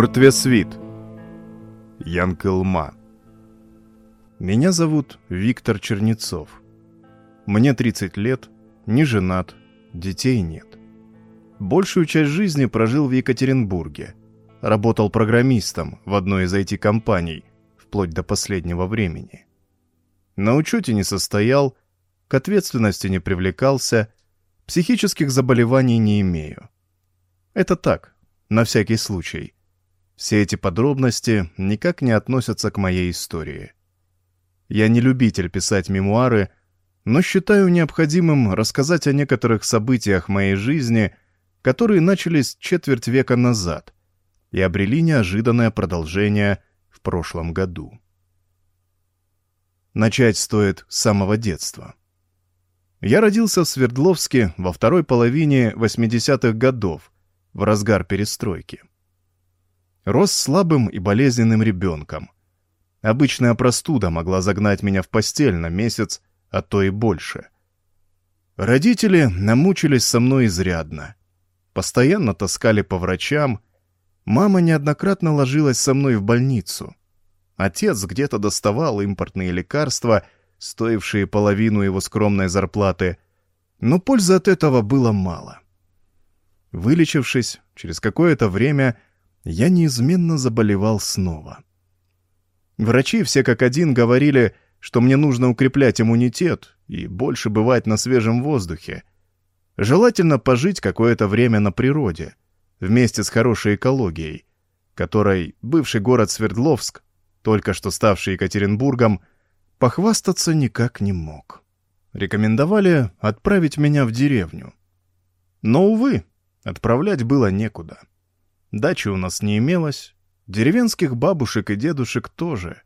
Мертвесвит. Янкелма. Меня зовут Виктор Чернецов. Мне 30 лет, не женат, детей нет. Большую часть жизни прожил в Екатеринбурге. Работал программистом в одной из IT-компаний, вплоть до последнего времени. На учете не состоял, к ответственности не привлекался, психических заболеваний не имею. Это так, на всякий случай – все эти подробности никак не относятся к моей истории. Я не любитель писать мемуары, но считаю необходимым рассказать о некоторых событиях моей жизни, которые начались четверть века назад и обрели неожиданное продолжение в прошлом году. Начать стоит с самого детства. Я родился в Свердловске во второй половине 80-х годов, в разгар перестройки рос слабым и болезненным ребенком. Обычная простуда могла загнать меня в постель на месяц, а то и больше. Родители намучились со мной изрядно. Постоянно таскали по врачам. Мама неоднократно ложилась со мной в больницу. Отец где-то доставал импортные лекарства, стоившие половину его скромной зарплаты, но пользы от этого было мало. Вылечившись, через какое-то время я неизменно заболевал снова. Врачи все как один говорили, что мне нужно укреплять иммунитет и больше бывать на свежем воздухе. Желательно пожить какое-то время на природе, вместе с хорошей экологией, которой бывший город Свердловск, только что ставший Екатеринбургом, похвастаться никак не мог. Рекомендовали отправить меня в деревню. Но, увы, отправлять было некуда. Дачи у нас не имелось, деревенских бабушек и дедушек тоже.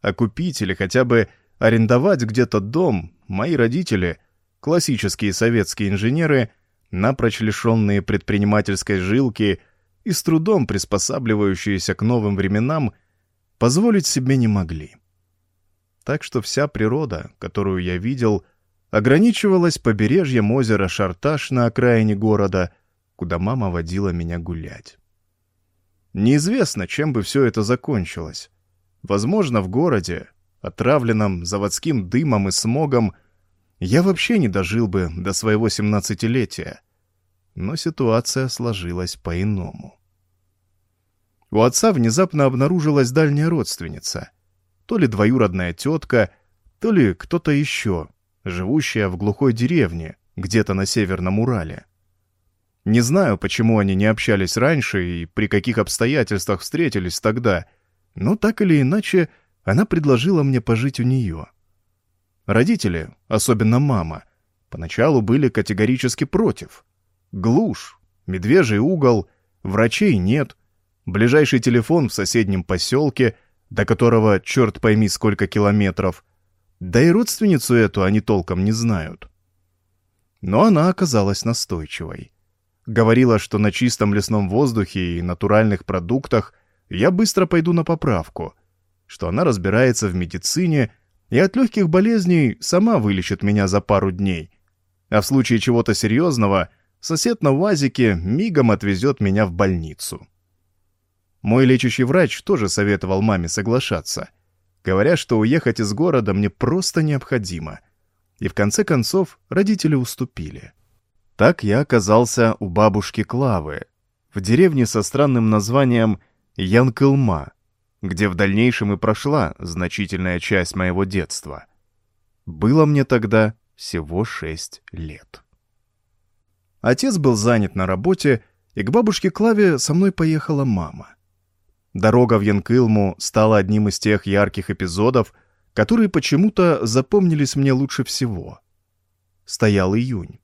А купить или хотя бы арендовать где-то дом мои родители, классические советские инженеры, напрочь лишенные предпринимательской жилки и с трудом приспосабливающиеся к новым временам, позволить себе не могли. Так что вся природа, которую я видел, ограничивалась побережьем озера Шарташ на окраине города, куда мама водила меня гулять. Неизвестно, чем бы все это закончилось. Возможно, в городе, отравленном заводским дымом и смогом, я вообще не дожил бы до своего семнадцатилетия. Но ситуация сложилась по-иному. У отца внезапно обнаружилась дальняя родственница. То ли двоюродная тетка, то ли кто-то еще, живущая в глухой деревне, где-то на Северном Урале. Не знаю, почему они не общались раньше и при каких обстоятельствах встретились тогда, но так или иначе она предложила мне пожить у нее. Родители, особенно мама, поначалу были категорически против. Глушь, медвежий угол, врачей нет, ближайший телефон в соседнем поселке, до которого черт пойми сколько километров, да и родственницу эту они толком не знают. Но она оказалась настойчивой. Говорила, что на чистом лесном воздухе и натуральных продуктах я быстро пойду на поправку, что она разбирается в медицине и от легких болезней сама вылечит меня за пару дней. А в случае чего-то серьезного сосед на УАЗике мигом отвезет меня в больницу. Мой лечащий врач тоже советовал маме соглашаться, говоря, что уехать из города мне просто необходимо. И в конце концов родители уступили. Так я оказался у бабушки Клавы, в деревне со странным названием Янкылма, где в дальнейшем и прошла значительная часть моего детства. Было мне тогда всего шесть лет. Отец был занят на работе, и к бабушке Клаве со мной поехала мама. Дорога в Янкылму стала одним из тех ярких эпизодов, которые почему-то запомнились мне лучше всего. Стоял июнь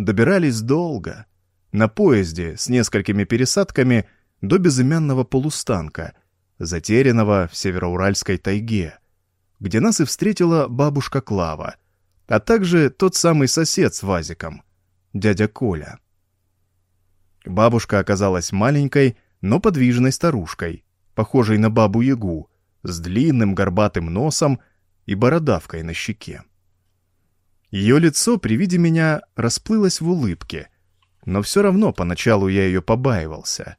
добирались долго. На поезде с несколькими пересадками до безымянного полустанка, затерянного в североуральской тайге, где нас и встретила бабушка Клава, а также тот самый сосед с вазиком, дядя Коля. Бабушка оказалась маленькой, но подвижной старушкой, похожей на бабу-ягу, с длинным горбатым носом и бородавкой на щеке. Ее лицо при виде меня расплылось в улыбке, но все равно поначалу я ее побаивался.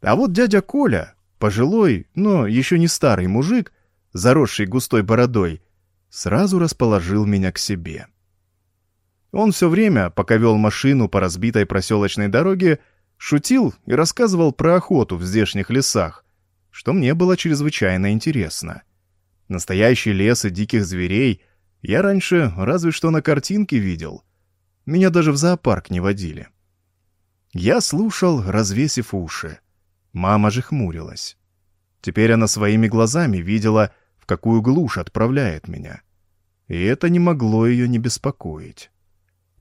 А вот дядя Коля, пожилой, но еще не старый мужик, заросший густой бородой, сразу расположил меня к себе. Он все время, пока вел машину по разбитой проселочной дороге, шутил и рассказывал про охоту в здешних лесах, что мне было чрезвычайно интересно. Настоящий лес и диких зверей я раньше разве что на картинке видел. Меня даже в зоопарк не водили. Я слушал, развесив уши. Мама же хмурилась. Теперь она своими глазами видела, в какую глушь отправляет меня. И это не могло ее не беспокоить.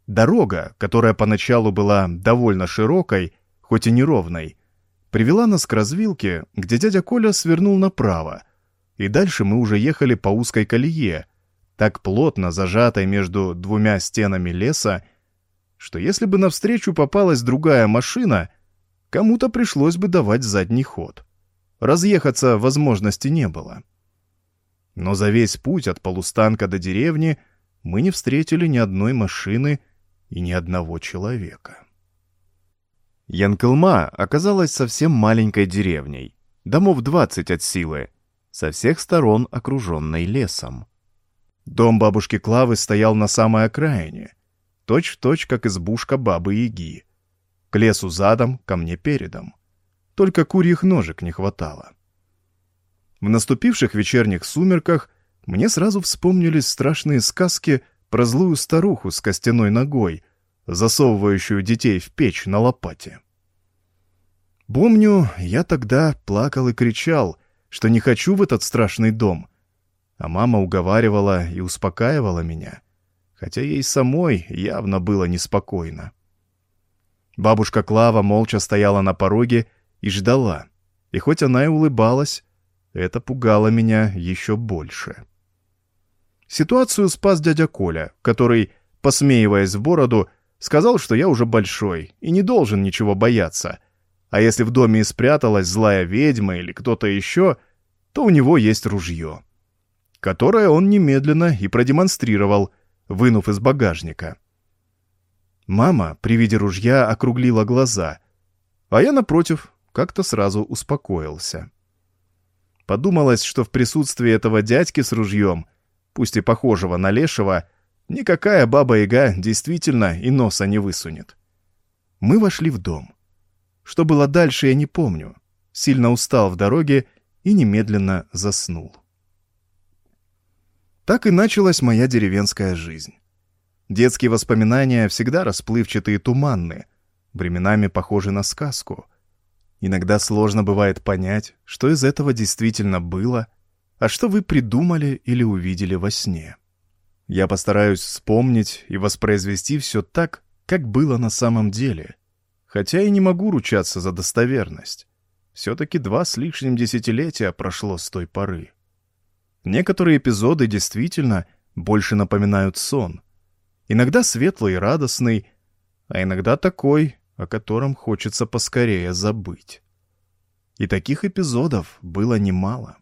Дорога, которая поначалу была довольно широкой, хоть и неровной, привела нас к развилке, где дядя Коля свернул направо, и дальше мы уже ехали по узкой колее, так плотно зажатой между двумя стенами леса, что если бы навстречу попалась другая машина, кому-то пришлось бы давать задний ход. Разъехаться возможности не было. Но за весь путь от полустанка до деревни мы не встретили ни одной машины и ни одного человека. Янкелма оказалась совсем маленькой деревней, домов 20 от силы, со всех сторон окруженной лесом. Дом бабушки Клавы стоял на самой окраине, точь-в-точь, точь, как избушка бабы-яги. К лесу задом, ко мне передом. Только курьих ножек не хватало. В наступивших вечерних сумерках мне сразу вспомнились страшные сказки про злую старуху с костяной ногой — засовывающую детей в печь на лопате. Помню, я тогда плакал и кричал, что не хочу в этот страшный дом, а мама уговаривала и успокаивала меня, хотя ей самой явно было неспокойно. Бабушка Клава молча стояла на пороге и ждала, и хоть она и улыбалась, это пугало меня еще больше. Ситуацию спас дядя Коля, который, посмеиваясь в бороду, Сказал, что я уже большой и не должен ничего бояться. А если в доме и спряталась злая ведьма или кто-то еще, то у него есть ружье. Которое он немедленно и продемонстрировал, вынув из багажника. Мама при виде ружья округлила глаза, а я, напротив, как-то сразу успокоился. Подумалось, что в присутствии этого дядьки с ружьем, пусть и похожего на лешего, Никакая баба-яга действительно и носа не высунет. Мы вошли в дом. Что было дальше, я не помню. Сильно устал в дороге и немедленно заснул. Так и началась моя деревенская жизнь. Детские воспоминания всегда расплывчатые и туманные, временами похожи на сказку. Иногда сложно бывает понять, что из этого действительно было, а что вы придумали или увидели во сне. Я постараюсь вспомнить и воспроизвести все так, как было на самом деле. Хотя и не могу ручаться за достоверность. Все-таки два с лишним десятилетия прошло с той поры. Некоторые эпизоды действительно больше напоминают сон. Иногда светлый и радостный, а иногда такой, о котором хочется поскорее забыть. И таких эпизодов было немало.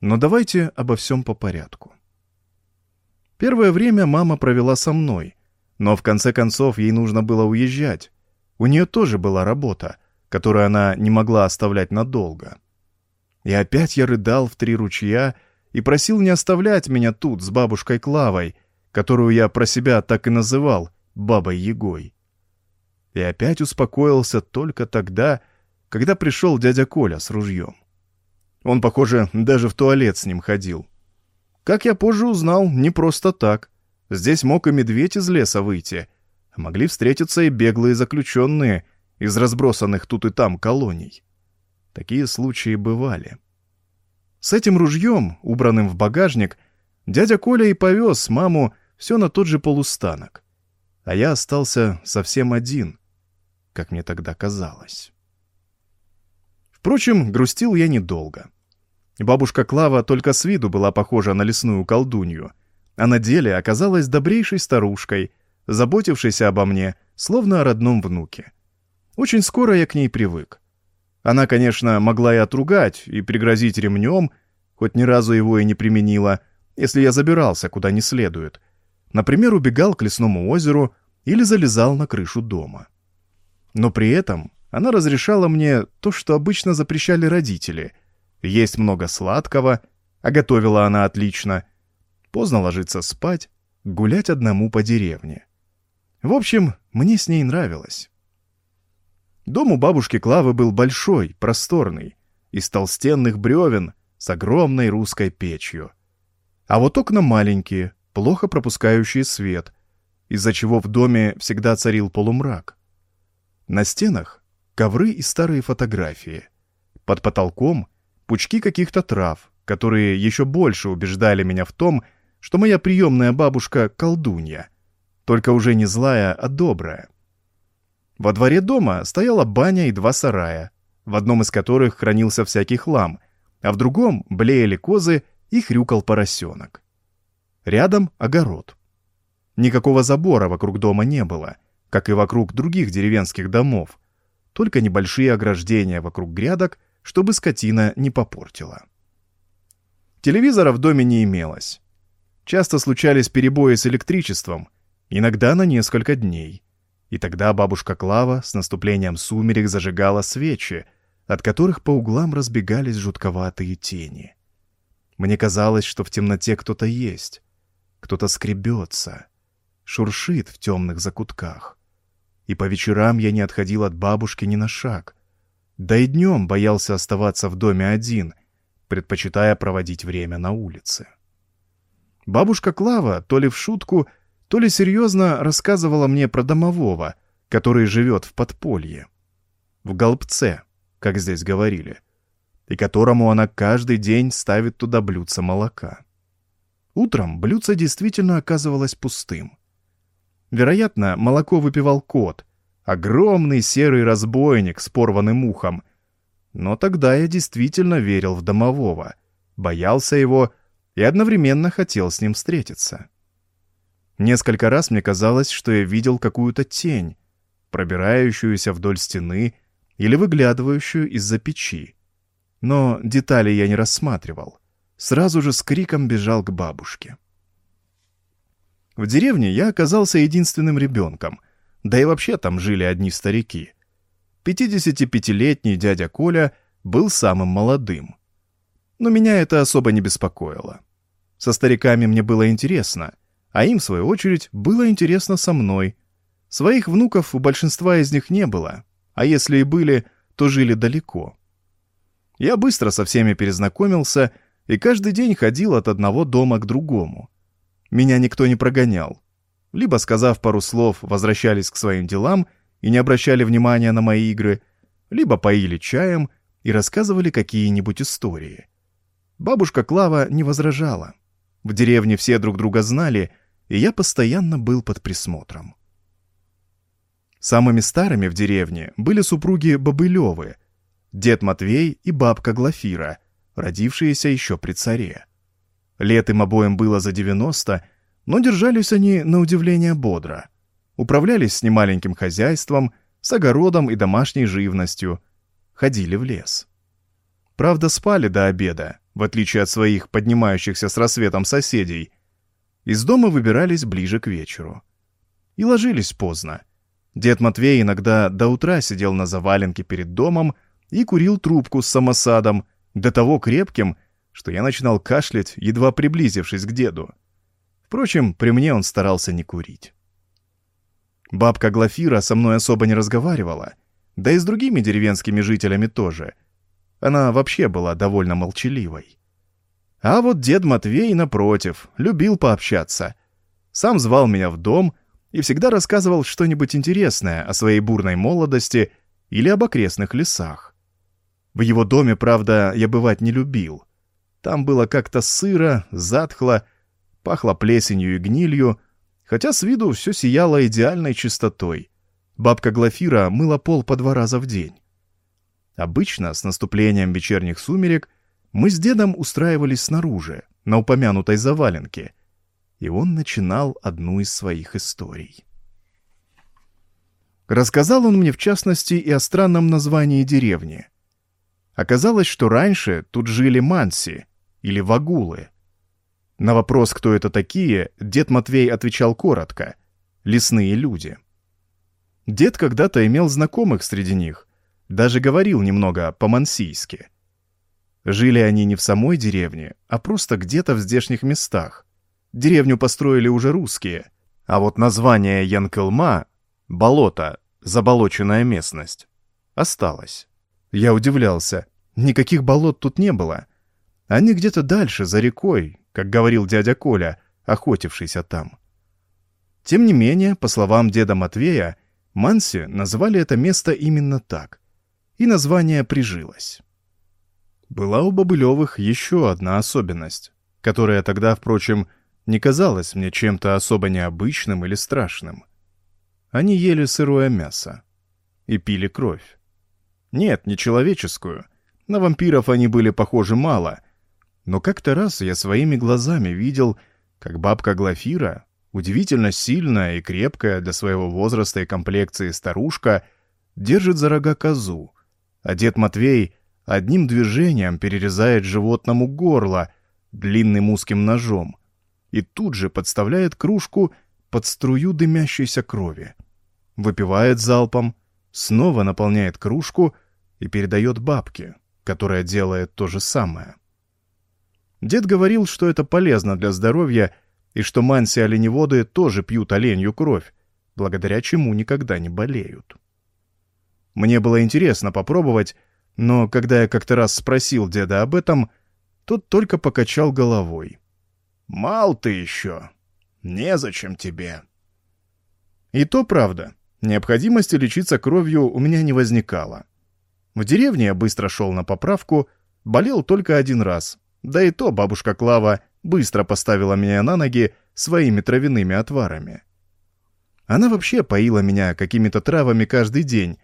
Но давайте обо всем по порядку. Первое время мама провела со мной, но в конце концов ей нужно было уезжать. У нее тоже была работа, которую она не могла оставлять надолго. И опять я рыдал в три ручья и просил не оставлять меня тут с бабушкой Клавой, которую я про себя так и называл бабой Егой. И опять успокоился только тогда, когда пришел дядя Коля с ружьем. Он, похоже, даже в туалет с ним ходил. Как я позже узнал, не просто так. Здесь мог и медведь из леса выйти. Могли встретиться и беглые заключенные из разбросанных тут и там колоний. Такие случаи бывали. С этим ружьем, убранным в багажник, дядя Коля и повез маму все на тот же полустанок. А я остался совсем один, как мне тогда казалось. Впрочем, грустил я недолго. Бабушка Клава только с виду была похожа на лесную колдунью, а на деле оказалась добрейшей старушкой, заботившейся обо мне, словно о родном внуке. Очень скоро я к ней привык. Она, конечно, могла и отругать, и пригрозить ремнем, хоть ни разу его и не применила, если я забирался куда не следует. Например, убегал к лесному озеру или залезал на крышу дома. Но при этом она разрешала мне то, что обычно запрещали родители. Есть много сладкого, а готовила она отлично. Поздно ложиться спать, гулять одному по деревне. В общем, мне с ней нравилось. Дом у бабушки Клавы был большой, просторный, из толстенных бревен с огромной русской печью. А вот окна маленькие, плохо пропускающие свет, из-за чего в доме всегда царил полумрак. На стенах ковры и старые фотографии. Под потолком пучки каких-то трав, которые еще больше убеждали меня в том, что моя приемная бабушка — колдунья — только уже не злая, а добрая. Во дворе дома стояла баня и два сарая, в одном из которых хранился всякий хлам, а в другом блеяли козы и хрюкал поросенок. Рядом огород. Никакого забора вокруг дома не было, как и вокруг других деревенских домов, только небольшие ограждения вокруг грядок, чтобы скотина не попортила. Телевизора в доме не имелось. Часто случались перебои с электричеством — иногда на несколько дней. И тогда бабушка Клава с наступлением сумерек зажигала свечи, от которых по углам разбегались жутковатые тени. Мне казалось, что в темноте кто-то есть, кто-то скребется, шуршит в темных закутках. И по вечерам я не отходил от бабушки ни на шаг. Да и днем боялся оставаться в доме один, предпочитая проводить время на улице. Бабушка Клава то ли в шутку, то ли серьезно рассказывала мне про домового, который живет в подполье. В Голбце, как здесь говорили, и которому она каждый день ставит туда блюдце молока. Утром блюдце действительно оказывалось пустым. Вероятно, молоко выпивал кот, огромный серый разбойник с порванным ухом. Но тогда я действительно верил в домового, боялся его и одновременно хотел с ним встретиться. Несколько раз мне казалось, что я видел какую-то тень, пробирающуюся вдоль стены или выглядывающую из-за печи. Но детали я не рассматривал. Сразу же с криком бежал к бабушке. В деревне я оказался единственным ребенком, да и вообще там жили одни старики. 55-летний дядя Коля был самым молодым. Но меня это особо не беспокоило. Со стариками мне было интересно, а им, в свою очередь, было интересно со мной. Своих внуков у большинства из них не было, а если и были, то жили далеко. Я быстро со всеми перезнакомился и каждый день ходил от одного дома к другому. Меня никто не прогонял. Либо, сказав пару слов, возвращались к своим делам и не обращали внимания на мои игры, либо поили чаем и рассказывали какие-нибудь истории. Бабушка Клава не возражала. В деревне все друг друга знали, и я постоянно был под присмотром. Самыми старыми в деревне были супруги Бобылевы, дед Матвей и бабка Глафира, родившиеся еще при царе. Лет им обоим было за 90, но держались они на удивление бодро. Управлялись с немаленьким хозяйством, с огородом и домашней живностью, ходили в лес. Правда, спали до обеда, в отличие от своих поднимающихся с рассветом соседей, из дома выбирались ближе к вечеру. И ложились поздно. Дед Матвей иногда до утра сидел на заваленке перед домом и курил трубку с самосадом, до того крепким, что я начинал кашлять, едва приблизившись к деду. Впрочем, при мне он старался не курить. Бабка Глафира со мной особо не разговаривала, да и с другими деревенскими жителями тоже. Она вообще была довольно молчаливой. А вот дед Матвей, напротив, любил пообщаться. Сам звал меня в дом и всегда рассказывал что-нибудь интересное о своей бурной молодости или об окрестных лесах. В его доме, правда, я бывать не любил. Там было как-то сыро, затхло, пахло плесенью и гнилью, хотя с виду все сияло идеальной чистотой. Бабка Глафира мыла пол по два раза в день. Обычно с наступлением вечерних сумерек – мы с дедом устраивались снаружи, на упомянутой заваленке, и он начинал одну из своих историй. Рассказал он мне в частности и о странном названии деревни. Оказалось, что раньше тут жили манси или вагулы. На вопрос, кто это такие, дед Матвей отвечал коротко — лесные люди. Дед когда-то имел знакомых среди них, Даже говорил немного по-мансийски. Жили они не в самой деревне, а просто где-то в здешних местах. Деревню построили уже русские, а вот название Янкылма — болото, заболоченная местность — осталось. Я удивлялся. Никаких болот тут не было. Они где-то дальше, за рекой, как говорил дядя Коля, охотившийся там. Тем не менее, по словам деда Матвея, Манси назвали это место именно так. И название прижилось. Была у Бобылевых еще одна особенность, которая тогда, впрочем, не казалась мне чем-то особо необычным или страшным. Они ели сырое мясо и пили кровь. Нет, не человеческую. На вампиров они были похожи мало. Но как-то раз я своими глазами видел, как бабка Глафира, удивительно сильная и крепкая для своего возраста и комплекции старушка, держит за рога козу, а дед Матвей одним движением перерезает животному горло длинным узким ножом и тут же подставляет кружку под струю дымящейся крови. Выпивает залпом, снова наполняет кружку и передает бабке, которая делает то же самое. Дед говорил, что это полезно для здоровья и что манси-оленеводы тоже пьют оленью кровь, благодаря чему никогда не болеют. Мне было интересно попробовать, но когда я как-то раз спросил деда об этом, тот только покачал головой. «Мал ты еще. Незачем тебе». И то правда. Необходимости лечиться кровью у меня не возникало. В деревне я быстро шел на поправку, болел только один раз. Да и то бабушка Клава быстро поставила меня на ноги своими травяными отварами. Она вообще поила меня какими-то травами каждый день,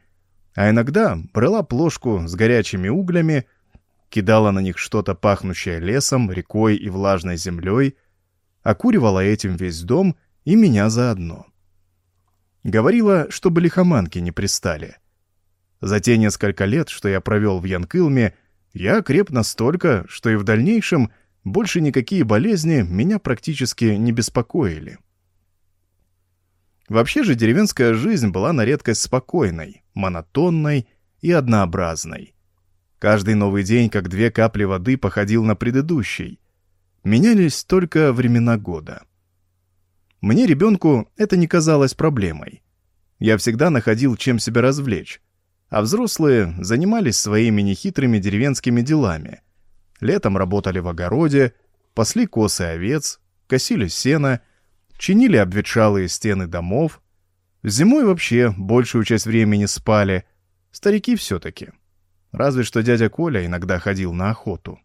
а иногда брала плошку с горячими углями, кидала на них что-то пахнущее лесом, рекой и влажной землей, окуривала этим весь дом и меня заодно. Говорила, чтобы лихоманки не пристали. За те несколько лет, что я провел в Янкылме, я креп настолько, что и в дальнейшем больше никакие болезни меня практически не беспокоили. Вообще же деревенская жизнь была на редкость спокойной, монотонной и однообразной. Каждый новый день, как две капли воды, походил на предыдущий. Менялись только времена года. Мне, ребенку, это не казалось проблемой. Я всегда находил, чем себя развлечь. А взрослые занимались своими нехитрыми деревенскими делами. Летом работали в огороде, пасли косы овец, косили сено, чинили обветшалые стены домов. Зимой вообще большую часть времени спали. Старики все-таки. Разве что дядя Коля иногда ходил на охоту.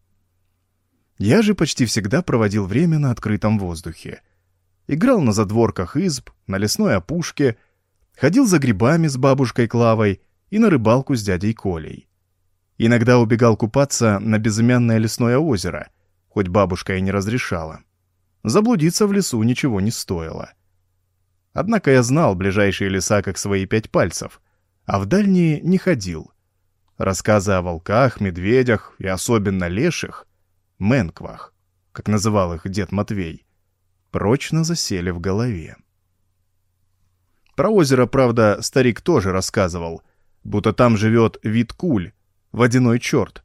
Я же почти всегда проводил время на открытом воздухе. Играл на задворках изб, на лесной опушке, ходил за грибами с бабушкой Клавой и на рыбалку с дядей Колей. Иногда убегал купаться на безымянное лесное озеро, хоть бабушка и не разрешала. Заблудиться в лесу ничего не стоило. Однако я знал ближайшие леса как свои пять пальцев, а в дальние не ходил. Рассказы о волках, медведях и особенно леших, менквах, как называл их дед Матвей, прочно засели в голове. Про озеро, правда, старик тоже рассказывал, будто там живет вид куль, водяной черт.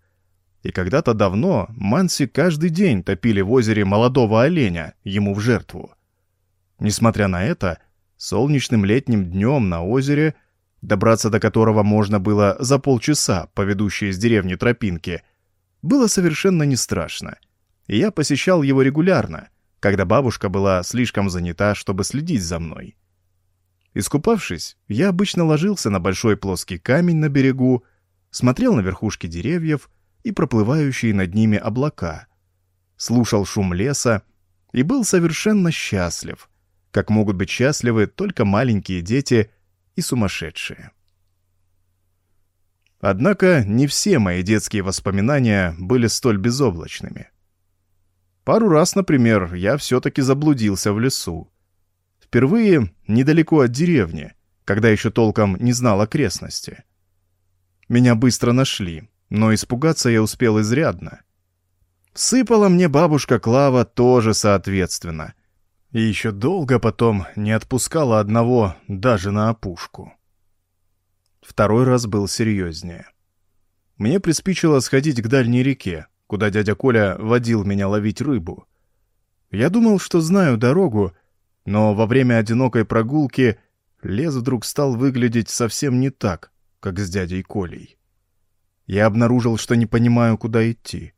И когда-то давно манси каждый день топили в озере молодого оленя ему в жертву. Несмотря на это, солнечным летним днем на озере, добраться до которого можно было за полчаса по ведущей из деревни тропинке, было совершенно не страшно. И я посещал его регулярно, когда бабушка была слишком занята, чтобы следить за мной. Искупавшись, я обычно ложился на большой плоский камень на берегу, смотрел на верхушки деревьев и проплывающие над ними облака, слушал шум леса и был совершенно счастлив, как могут быть счастливы только маленькие дети и сумасшедшие. Однако не все мои детские воспоминания были столь безоблачными. Пару раз, например, я все-таки заблудился в лесу. Впервые недалеко от деревни, когда еще толком не знал окрестности. Меня быстро нашли, но испугаться я успел изрядно. Сыпала мне бабушка Клава тоже соответственно. И еще долго потом не отпускала одного даже на опушку. Второй раз был серьезнее. Мне приспичило сходить к дальней реке, куда дядя Коля водил меня ловить рыбу. Я думал, что знаю дорогу, но во время одинокой прогулки лес вдруг стал выглядеть совсем не так, как с дядей Колей. Я обнаружил, что не понимаю, куда идти.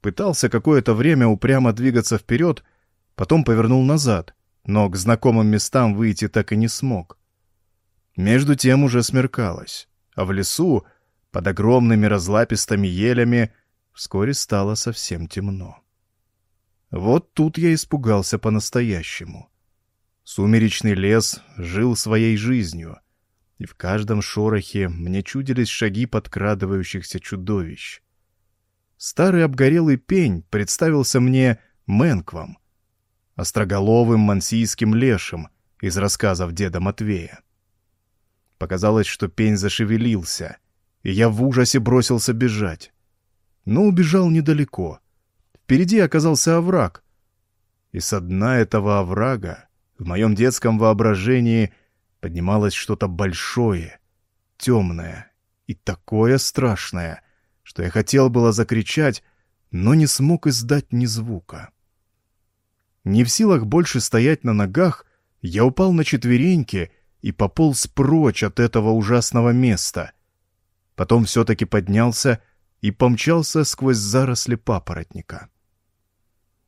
Пытался какое-то время упрямо двигаться вперед, потом повернул назад, но к знакомым местам выйти так и не смог. Между тем уже смеркалось, а в лесу, под огромными разлапистыми елями, вскоре стало совсем темно. Вот тут я испугался по-настоящему. Сумеречный лес жил своей жизнью, и в каждом шорохе мне чудились шаги подкрадывающихся чудовищ. Старый обгорелый пень представился мне Мэнквом, остроголовым мансийским лешим из рассказов деда Матвея. Показалось, что пень зашевелился, и я в ужасе бросился бежать. Но убежал недалеко. Впереди оказался овраг. И со дна этого оврага в моем детском воображении поднималось что-то большое, темное и такое страшное, что я хотел было закричать, но не смог издать ни звука. Не в силах больше стоять на ногах, я упал на четвереньки и пополз прочь от этого ужасного места. Потом все-таки поднялся и помчался сквозь заросли папоротника.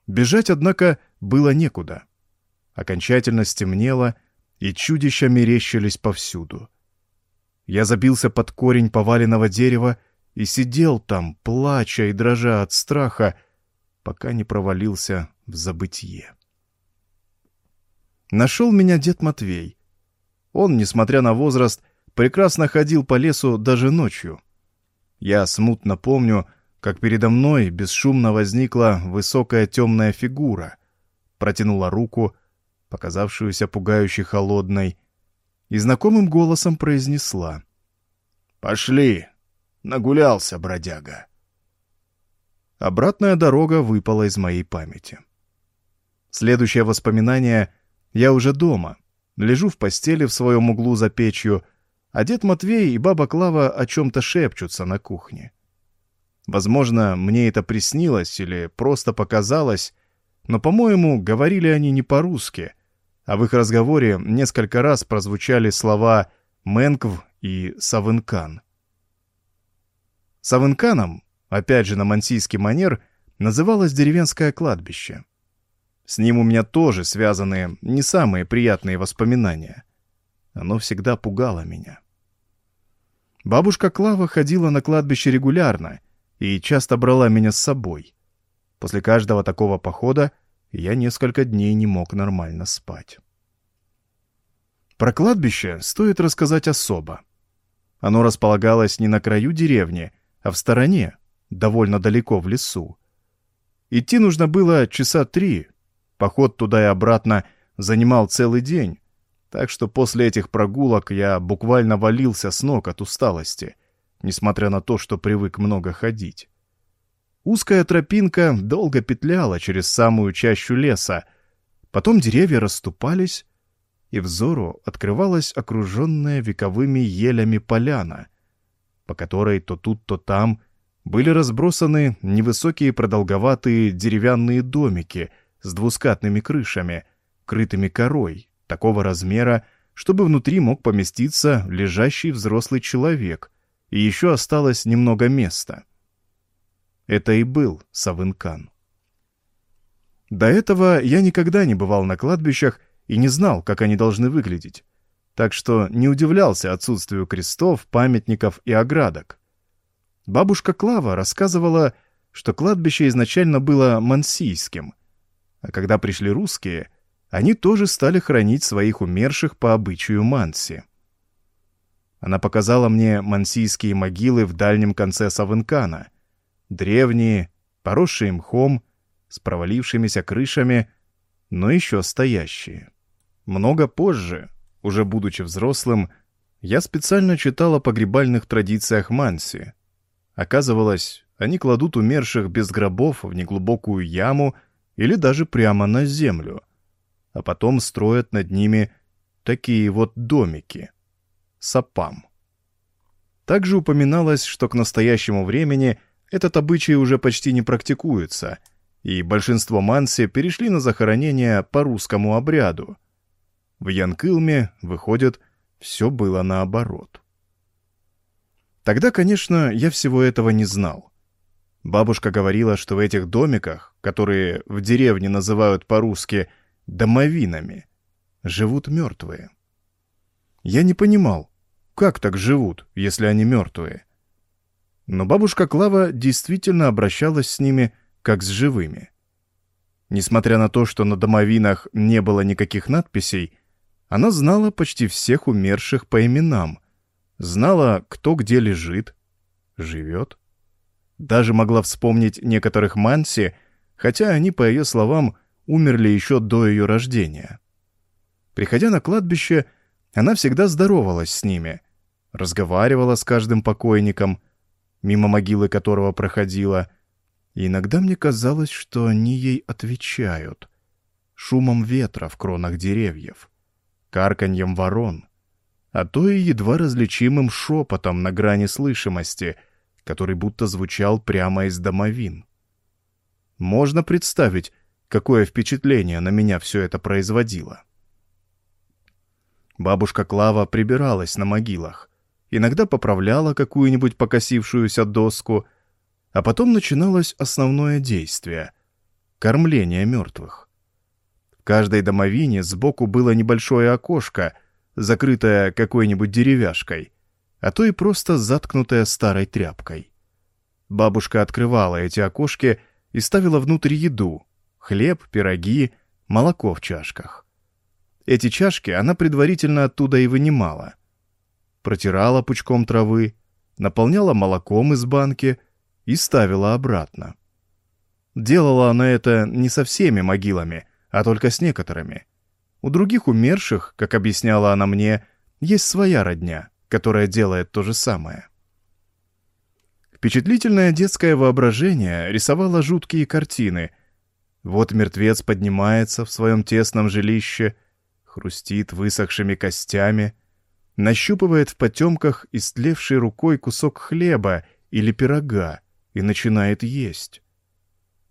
Бежать, однако, было некуда. Окончательно стемнело, и чудища мерещились повсюду. Я забился под корень поваленного дерева и сидел там, плача и дрожа от страха, пока не провалился в забытье. Нашел меня дед Матвей. Он, несмотря на возраст, прекрасно ходил по лесу даже ночью. Я смутно помню, как передо мной бесшумно возникла высокая темная фигура, протянула руку, показавшуюся пугающе холодной, и знакомым голосом произнесла. «Пошли! Нагулялся, бродяга!» Обратная дорога выпала из моей памяти. Следующее воспоминание — я уже дома, лежу в постели в своем углу за печью, а дед Матвей и баба Клава о чем-то шепчутся на кухне. Возможно, мне это приснилось или просто показалось, но, по-моему, говорили они не по-русски, а в их разговоре несколько раз прозвучали слова «мэнкв» и «савынкан». Савынканом, опять же на мансийский манер, называлось деревенское кладбище — с ним у меня тоже связаны не самые приятные воспоминания. Оно всегда пугало меня. Бабушка Клава ходила на кладбище регулярно и часто брала меня с собой. После каждого такого похода я несколько дней не мог нормально спать. Про кладбище стоит рассказать особо. Оно располагалось не на краю деревни, а в стороне, довольно далеко в лесу. Идти нужно было часа три, Поход туда и обратно занимал целый день, так что после этих прогулок я буквально валился с ног от усталости, несмотря на то, что привык много ходить. Узкая тропинка долго петляла через самую чащу леса, потом деревья расступались, и взору открывалась окруженная вековыми елями поляна, по которой то тут, то там были разбросаны невысокие продолговатые деревянные домики — с двускатными крышами, крытыми корой, такого размера, чтобы внутри мог поместиться лежащий взрослый человек, и еще осталось немного места. Это и был Савынкан. До этого я никогда не бывал на кладбищах и не знал, как они должны выглядеть, так что не удивлялся отсутствию крестов, памятников и оградок. Бабушка Клава рассказывала, что кладбище изначально было мансийским — а когда пришли русские, они тоже стали хранить своих умерших по обычаю Манси. Она показала мне мансийские могилы в дальнем конце Савынкана. Древние, поросшие мхом, с провалившимися крышами, но еще стоящие. Много позже, уже будучи взрослым, я специально читал о погребальных традициях Манси. Оказывалось, они кладут умерших без гробов в неглубокую яму или даже прямо на землю, а потом строят над ними такие вот домики, сапам. Также упоминалось, что к настоящему времени этот обычай уже почти не практикуется, и большинство манси перешли на захоронение по русскому обряду. В Янкылме, выходит, все было наоборот. Тогда, конечно, я всего этого не знал. Бабушка говорила, что в этих домиках, которые в деревне называют по-русски «домовинами», живут мертвые. Я не понимал, как так живут, если они мертвые? Но бабушка Клава действительно обращалась с ними как с живыми. Несмотря на то, что на домовинах не было никаких надписей, она знала почти всех умерших по именам, знала, кто где лежит, живет. Даже могла вспомнить некоторых манси, хотя они, по ее словам, умерли еще до ее рождения. Приходя на кладбище, она всегда здоровалась с ними, разговаривала с каждым покойником, мимо могилы которого проходила, и иногда мне казалось, что они ей отвечают шумом ветра в кронах деревьев, карканьем ворон, а то и едва различимым шепотом на грани слышимости, который будто звучал прямо из домовин. Можно представить, какое впечатление на меня все это производило. Бабушка Клава прибиралась на могилах, иногда поправляла какую-нибудь покосившуюся доску, а потом начиналось основное действие — кормление мертвых. В каждой домовине сбоку было небольшое окошко, закрытое какой-нибудь деревяшкой, а то и просто заткнутое старой тряпкой. Бабушка открывала эти окошки и ставила внутрь еду — хлеб, пироги, молоко в чашках. Эти чашки она предварительно оттуда и вынимала — протирала пучком травы, наполняла молоком из банки и ставила обратно. Делала она это не со всеми могилами, а только с некоторыми. У других умерших, как объясняла она мне, есть своя родня, которая делает то же самое. Впечатлительное детское воображение рисовало жуткие картины. Вот мертвец поднимается в своем тесном жилище, хрустит высохшими костями — нащупывает в потемках истлевшей рукой кусок хлеба или пирога и начинает есть.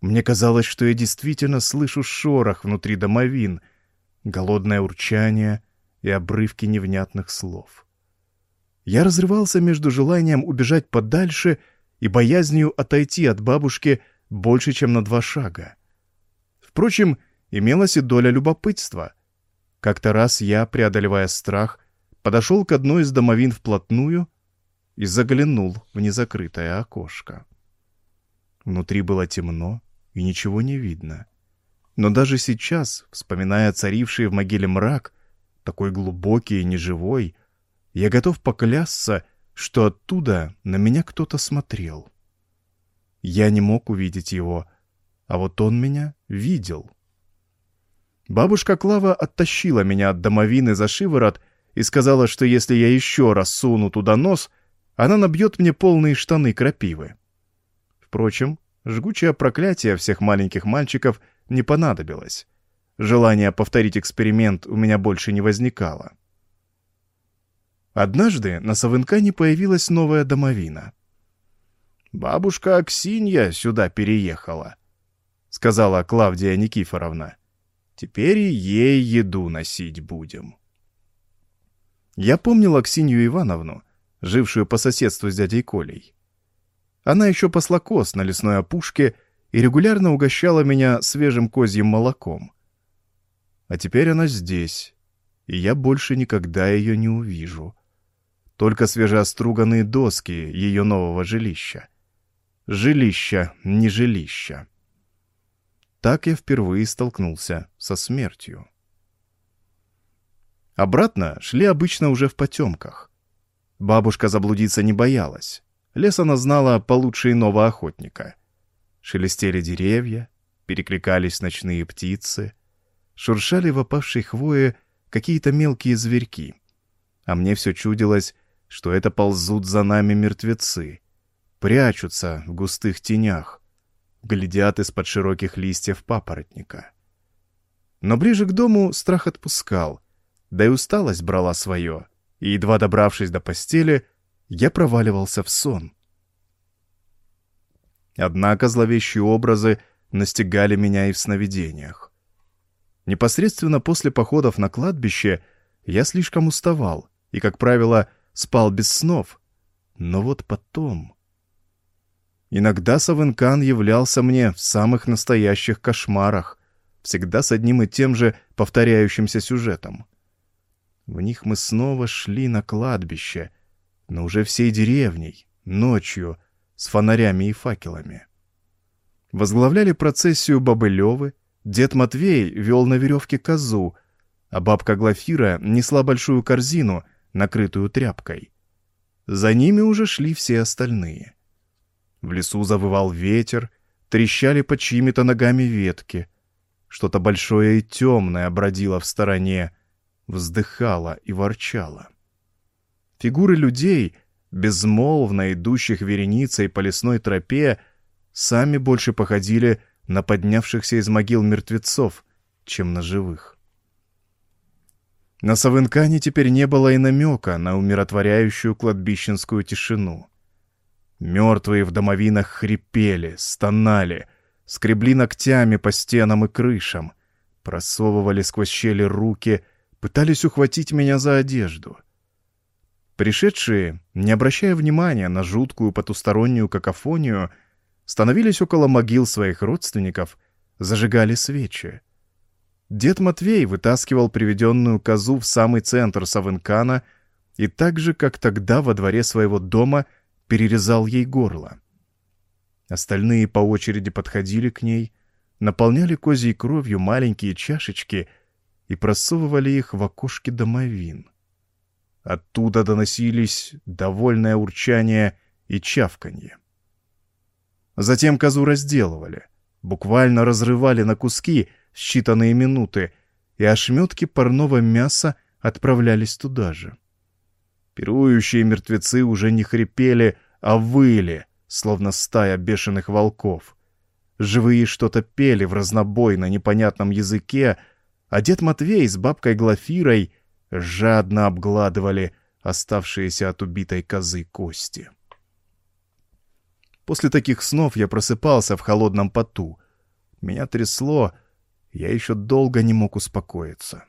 Мне казалось, что я действительно слышу шорох внутри домовин, голодное урчание и обрывки невнятных слов. Я разрывался между желанием убежать подальше и боязнью отойти от бабушки больше, чем на два шага. Впрочем, имелась и доля любопытства. Как-то раз я, преодолевая страх, подошел к одной из домовин вплотную и заглянул в незакрытое окошко. Внутри было темно и ничего не видно. Но даже сейчас, вспоминая царивший в могиле мрак, такой глубокий и неживой, я готов поклясться, что оттуда на меня кто-то смотрел. Я не мог увидеть его, а вот он меня видел. Бабушка Клава оттащила меня от домовины за шиворот и сказала, что если я еще раз суну туда нос, она набьет мне полные штаны крапивы. Впрочем, жгучее проклятие всех маленьких мальчиков не понадобилось. Желание повторить эксперимент у меня больше не возникало. Однажды на Савынкане появилась новая домовина. «Бабушка Аксинья сюда переехала», — сказала Клавдия Никифоровна. «Теперь ей еду носить будем». Я помнил Аксинью Ивановну, жившую по соседству с дядей Колей. Она еще пасла коз на лесной опушке и регулярно угощала меня свежим козьим молоком. А теперь она здесь, и я больше никогда ее не увижу. Только свежеоструганные доски ее нового жилища. Жилища, не жилища. Так я впервые столкнулся со смертью. Обратно шли обычно уже в потемках. Бабушка заблудиться не боялась. Лес она знала получше иного охотника. Шелестели деревья, перекликались ночные птицы, шуршали в опавшей хвое какие-то мелкие зверьки. А мне все чудилось, что это ползут за нами мертвецы, прячутся в густых тенях, глядят из-под широких листьев папоротника. Но ближе к дому страх отпускал — да и усталость брала свое, и, едва добравшись до постели, я проваливался в сон. Однако зловещие образы настигали меня и в сновидениях. Непосредственно после походов на кладбище я слишком уставал и, как правило, спал без снов. Но вот потом... Иногда Савенкан являлся мне в самых настоящих кошмарах, всегда с одним и тем же повторяющимся сюжетом. В них мы снова шли на кладбище, но уже всей деревней, ночью, с фонарями и факелами. Возглавляли процессию бабы Левы, дед Матвей вел на веревке козу, а бабка Глафира несла большую корзину, накрытую тряпкой. За ними уже шли все остальные. В лесу завывал ветер, трещали под чьими-то ногами ветки. Что-то большое и темное бродило в стороне, вздыхало и ворчало. Фигуры людей, безмолвно идущих вереницей по лесной тропе, сами больше походили на поднявшихся из могил мертвецов, чем на живых. На Савынкане теперь не было и намека на умиротворяющую кладбищенскую тишину. Мертвые в домовинах хрипели, стонали, скребли ногтями по стенам и крышам, просовывали сквозь щели руки, пытались ухватить меня за одежду. Пришедшие, не обращая внимания на жуткую потустороннюю какофонию, становились около могил своих родственников, зажигали свечи. Дед Матвей вытаскивал приведенную козу в самый центр Савынкана и так же, как тогда во дворе своего дома, перерезал ей горло. Остальные по очереди подходили к ней, наполняли козьей кровью маленькие чашечки и просовывали их в окошки домовин. Оттуда доносились довольное урчание и чавканье. Затем козу разделывали, буквально разрывали на куски в считанные минуты, и ошметки парного мяса отправлялись туда же. Пирующие мертвецы уже не хрипели, а выли, словно стая бешеных волков. Живые что-то пели в разнобой на непонятном языке, а дед Матвей с бабкой Глафирой жадно обгладывали оставшиеся от убитой козы кости. После таких снов я просыпался в холодном поту. Меня трясло, я еще долго не мог успокоиться.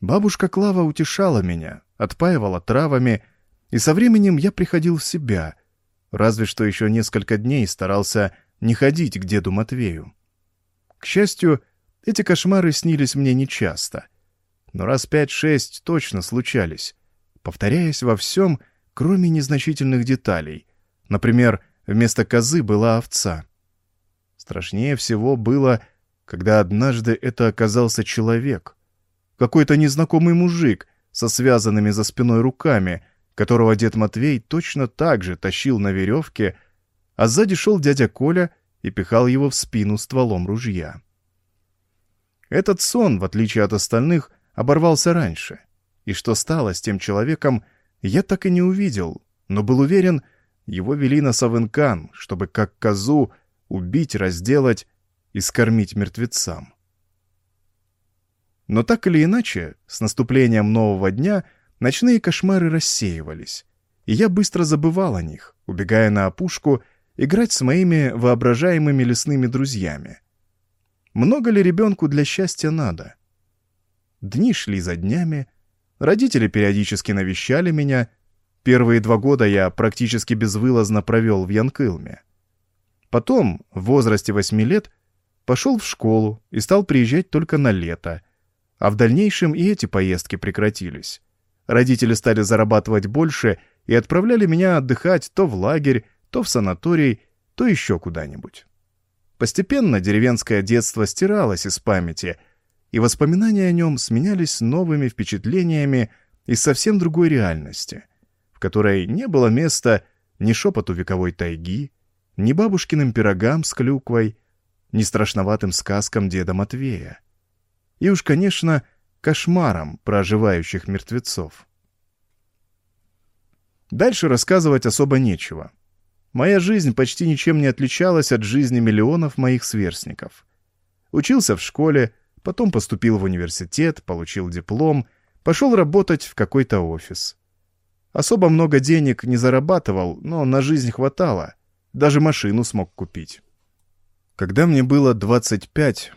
Бабушка Клава утешала меня, отпаивала травами, и со временем я приходил в себя, разве что еще несколько дней старался не ходить к деду Матвею. К счастью, эти кошмары снились мне нечасто, но раз пять-шесть точно случались, повторяясь во всем, кроме незначительных деталей, например, Вместо козы была овца. Страшнее всего было, когда однажды это оказался человек. Какой-то незнакомый мужик со связанными за спиной руками, которого дед Матвей точно так же тащил на веревке, а сзади шел дядя Коля и пихал его в спину стволом ружья. Этот сон, в отличие от остальных, оборвался раньше. И что стало с тем человеком, я так и не увидел, но был уверен, его вели на Савынкан, чтобы как козу убить, разделать и скормить мертвецам. Но так или иначе, с наступлением нового дня ночные кошмары рассеивались, и я быстро забывал о них, убегая на опушку играть с моими воображаемыми лесными друзьями. Много ли ребенку для счастья надо? Дни шли за днями, родители периодически навещали меня — Первые два года я практически безвылазно провел в Янкылме. Потом, в возрасте восьми лет, пошел в школу и стал приезжать только на лето. А в дальнейшем и эти поездки прекратились. Родители стали зарабатывать больше и отправляли меня отдыхать то в лагерь, то в санаторий, то еще куда-нибудь. Постепенно деревенское детство стиралось из памяти, и воспоминания о нем сменялись новыми впечатлениями из совсем другой реальности — в которой не было места ни шепоту вековой тайги, ни бабушкиным пирогам с клюквой, ни страшноватым сказкам деда Матвея. И уж, конечно, кошмарам про оживающих мертвецов. Дальше рассказывать особо нечего. Моя жизнь почти ничем не отличалась от жизни миллионов моих сверстников. Учился в школе, потом поступил в университет, получил диплом, пошел работать в какой-то офис. Особо много денег не зарабатывал, но на жизнь хватало. Даже машину смог купить. Когда мне было 25,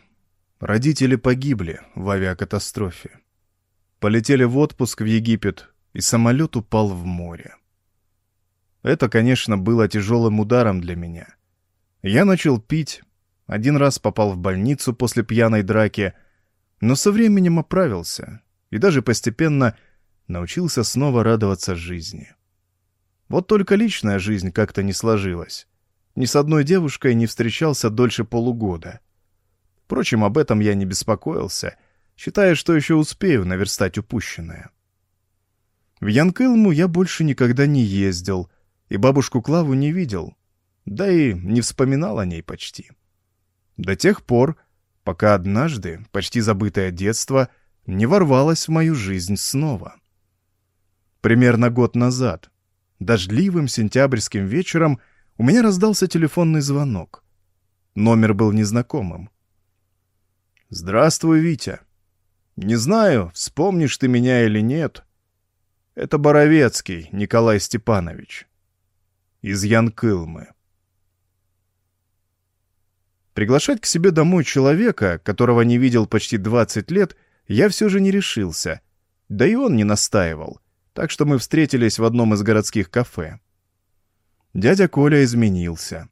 родители погибли в авиакатастрофе. Полетели в отпуск в Египет, и самолет упал в море. Это, конечно, было тяжелым ударом для меня. Я начал пить, один раз попал в больницу после пьяной драки, но со временем оправился и даже постепенно научился снова радоваться жизни. Вот только личная жизнь как-то не сложилась. Ни с одной девушкой не встречался дольше полугода. Впрочем, об этом я не беспокоился, считая, что еще успею наверстать упущенное. В Янкылму я больше никогда не ездил, и бабушку Клаву не видел, да и не вспоминал о ней почти. До тех пор, пока однажды почти забытое детство не ворвалось в мою жизнь снова. Примерно год назад, дождливым сентябрьским вечером, у меня раздался телефонный звонок. Номер был незнакомым. «Здравствуй, Витя. Не знаю, вспомнишь ты меня или нет. Это Боровецкий Николай Степанович. Из Янкылмы». Приглашать к себе домой человека, которого не видел почти 20 лет, я все же не решился. Да и он не настаивал так что мы встретились в одном из городских кафе. Дядя Коля изменился.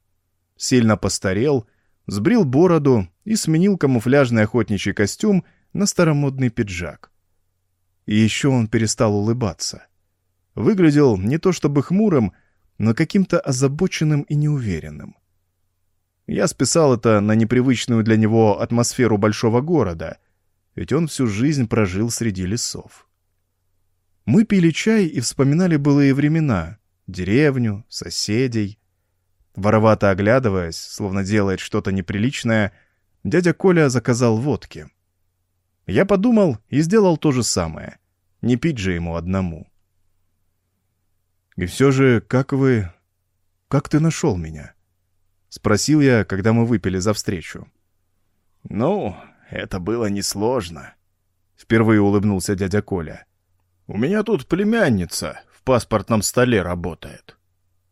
Сильно постарел, сбрил бороду и сменил камуфляжный охотничий костюм на старомодный пиджак. И еще он перестал улыбаться. Выглядел не то чтобы хмурым, но каким-то озабоченным и неуверенным. Я списал это на непривычную для него атмосферу большого города, ведь он всю жизнь прожил среди лесов. Мы пили чай и вспоминали былые времена, деревню, соседей. Воровато оглядываясь, словно делает что-то неприличное, дядя Коля заказал водки. Я подумал и сделал то же самое. Не пить же ему одному. «И все же, как вы... Как ты нашел меня?» — спросил я, когда мы выпили за встречу. «Ну, это было несложно», — впервые улыбнулся дядя Коля. У меня тут племянница в паспортном столе работает.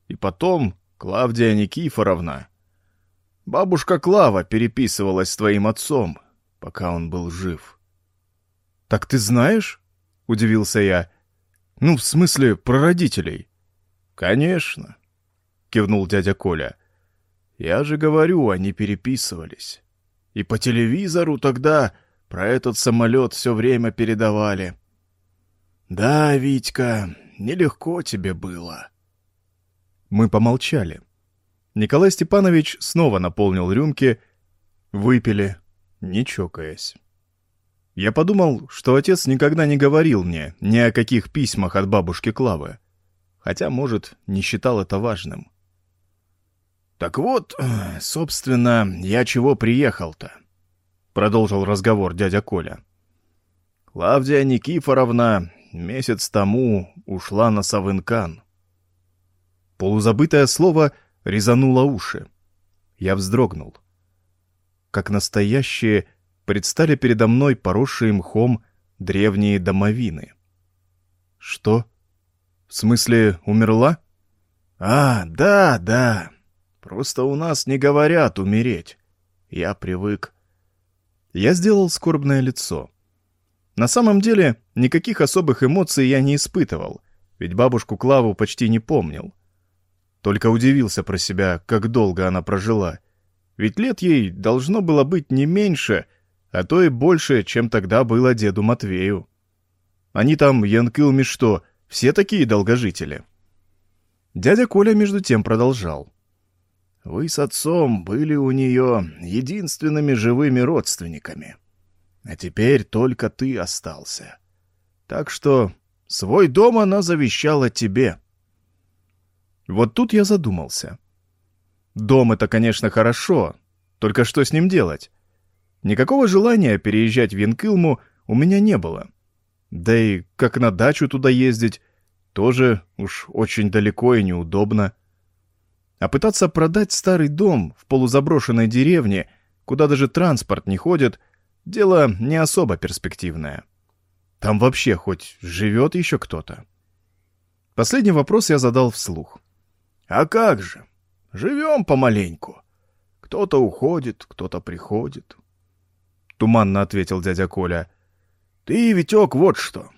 И потом Клавдия Никифоровна. Бабушка Клава переписывалась с твоим отцом, пока он был жив. — Так ты знаешь? — удивился я. — Ну, в смысле, про родителей. — Конечно, — кивнул дядя Коля. — Я же говорю, они переписывались. И по телевизору тогда про этот самолет все время передавали. — «Да, Витька, нелегко тебе было». Мы помолчали. Николай Степанович снова наполнил рюмки, выпили, не чокаясь. Я подумал, что отец никогда не говорил мне ни о каких письмах от бабушки Клавы, хотя, может, не считал это важным. «Так вот, собственно, я чего приехал-то?» — продолжил разговор дядя Коля. «Клавдия Никифоровна месяц тому ушла на Савынкан. Полузабытое слово резануло уши. Я вздрогнул. Как настоящие предстали передо мной поросшие мхом древние домовины. Что? В смысле, умерла? А, да, да. Просто у нас не говорят умереть. Я привык. Я сделал скорбное лицо. На самом деле, никаких особых эмоций я не испытывал, ведь бабушку Клаву почти не помнил. Только удивился про себя, как долго она прожила. Ведь лет ей должно было быть не меньше, а то и больше, чем тогда было деду Матвею. Они там, Янкылми что, все такие долгожители. Дядя Коля между тем продолжал. «Вы с отцом были у нее единственными живыми родственниками. А теперь только ты остался. Так что свой дом она завещала тебе. Вот тут я задумался. Дом — это, конечно, хорошо, только что с ним делать? Никакого желания переезжать в Янкылму у меня не было. Да и как на дачу туда ездить, тоже уж очень далеко и неудобно. А пытаться продать старый дом в полузаброшенной деревне, куда даже транспорт не ходит, Дело не особо перспективное. Там вообще хоть живет еще кто-то. Последний вопрос я задал вслух. «А как же? Живем помаленьку. Кто-то уходит, кто-то приходит». Туманно ответил дядя Коля. «Ты, Витек, вот что.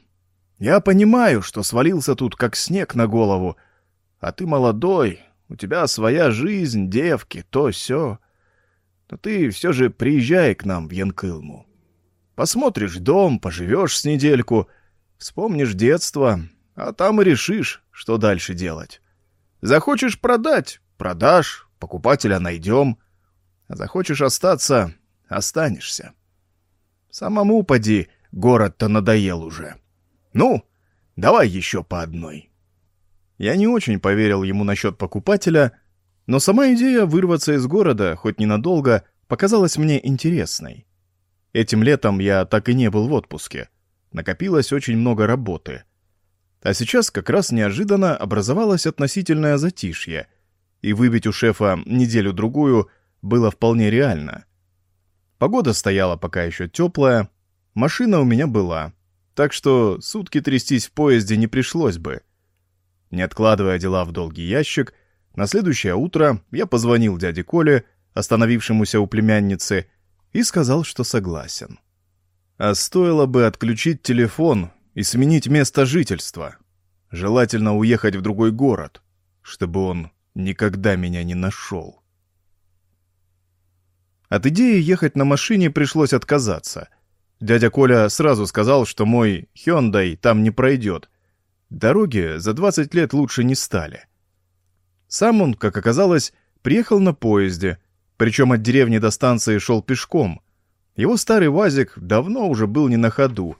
Я понимаю, что свалился тут как снег на голову, а ты молодой, у тебя своя жизнь, девки, то все. Но ты все же приезжай к нам в Янкылму. Посмотришь дом, поживешь с недельку, вспомнишь детство, а там и решишь, что дальше делать. Захочешь продать — продашь, покупателя найдем. А захочешь остаться — останешься. Самому поди, город-то надоел уже. Ну, давай еще по одной. Я не очень поверил ему насчет покупателя, но сама идея вырваться из города, хоть ненадолго, показалась мне интересной. Этим летом я так и не был в отпуске. Накопилось очень много работы. А сейчас как раз неожиданно образовалось относительное затишье, и выбить у шефа неделю-другую было вполне реально. Погода стояла пока еще теплая, машина у меня была, так что сутки трястись в поезде не пришлось бы. Не откладывая дела в долгий ящик, на следующее утро я позвонил дяде Коле, остановившемуся у племянницы, и сказал, что согласен. А стоило бы отключить телефон и сменить место жительства. Желательно уехать в другой город, чтобы он никогда меня не нашел. От идеи ехать на машине пришлось отказаться. Дядя Коля сразу сказал, что мой Hyundai там не пройдет. Дороги за 20 лет лучше не стали. Сам он, как оказалось, приехал на поезде, причем от деревни до станции шел пешком. Его старый ВАЗик давно уже был не на ходу,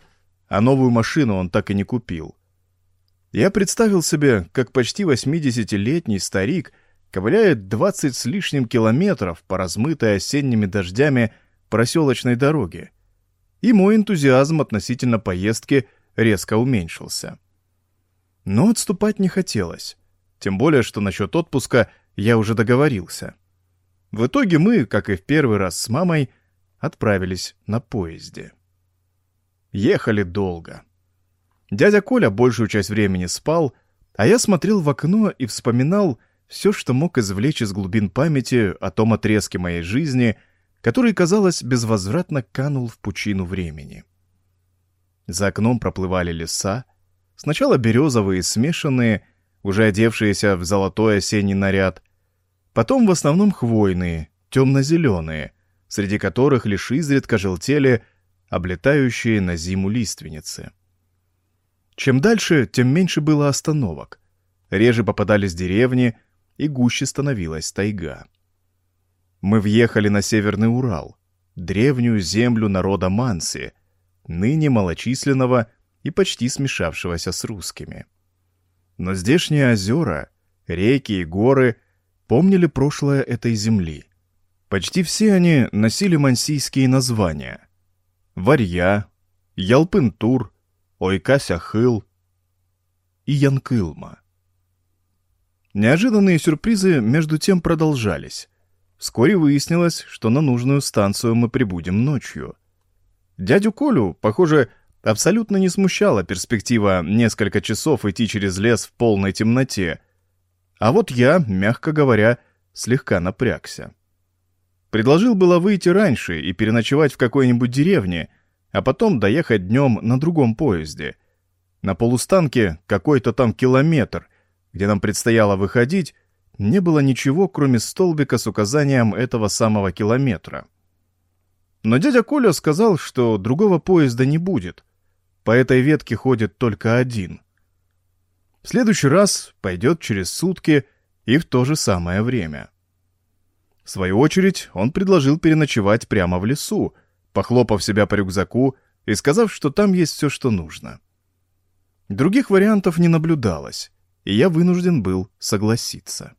а новую машину он так и не купил. Я представил себе, как почти 80-летний старик ковыляет 20 с лишним километров по размытой осенними дождями проселочной дороге. И мой энтузиазм относительно поездки резко уменьшился. Но отступать не хотелось. Тем более, что насчет отпуска я уже договорился. В итоге мы, как и в первый раз с мамой, отправились на поезде. Ехали долго. Дядя Коля большую часть времени спал, а я смотрел в окно и вспоминал все, что мог извлечь из глубин памяти о том отрезке моей жизни, который, казалось, безвозвратно канул в пучину времени. За окном проплывали леса, сначала березовые смешанные, уже одевшиеся в золотой осенний наряд, потом в основном хвойные, темно-зеленые, среди которых лишь изредка желтели облетающие на зиму лиственницы. Чем дальше, тем меньше было остановок. Реже попадались деревни, и гуще становилась тайга. Мы въехали на Северный Урал, древнюю землю народа Манси, ныне малочисленного и почти смешавшегося с русскими. Но здешние озера, реки и горы помнили прошлое этой земли. Почти все они носили мансийские названия. Варья, Ялпынтур, Ойкася-Хыл и Янкылма. Неожиданные сюрпризы между тем продолжались. Вскоре выяснилось, что на нужную станцию мы прибудем ночью. Дядю Колю, похоже, абсолютно не смущала перспектива несколько часов идти через лес в полной темноте. А вот я, мягко говоря, слегка напрягся. Предложил было выйти раньше и переночевать в какой-нибудь деревне, а потом доехать днем на другом поезде. На полустанке какой-то там километр, где нам предстояло выходить, не было ничего, кроме столбика с указанием этого самого километра. Но дядя Коля сказал, что другого поезда не будет. По этой ветке ходит только один. В следующий раз пойдет через сутки и в то же самое время. В свою очередь он предложил переночевать прямо в лесу, похлопав себя по рюкзаку и сказав, что там есть все, что нужно. Других вариантов не наблюдалось и я вынужден был согласиться.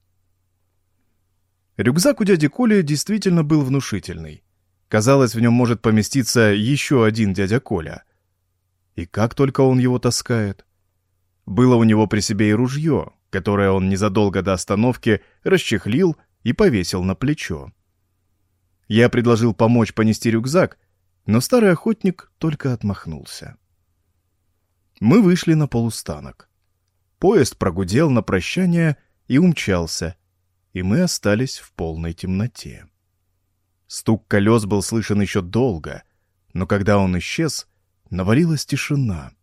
Рюкзак у дяди Коли действительно был внушительный. Казалось, в нем может поместиться еще один дядя Коля. И как только он его таскает. Было у него при себе и ружье, которое он незадолго до остановки расчехлил и повесил на плечо. Я предложил помочь понести рюкзак, но старый охотник только отмахнулся. Мы вышли на полустанок. Поезд прогудел на прощание и умчался, и мы остались в полной темноте. Стук колес был слышен еще долго, но когда он исчез, навалилась тишина.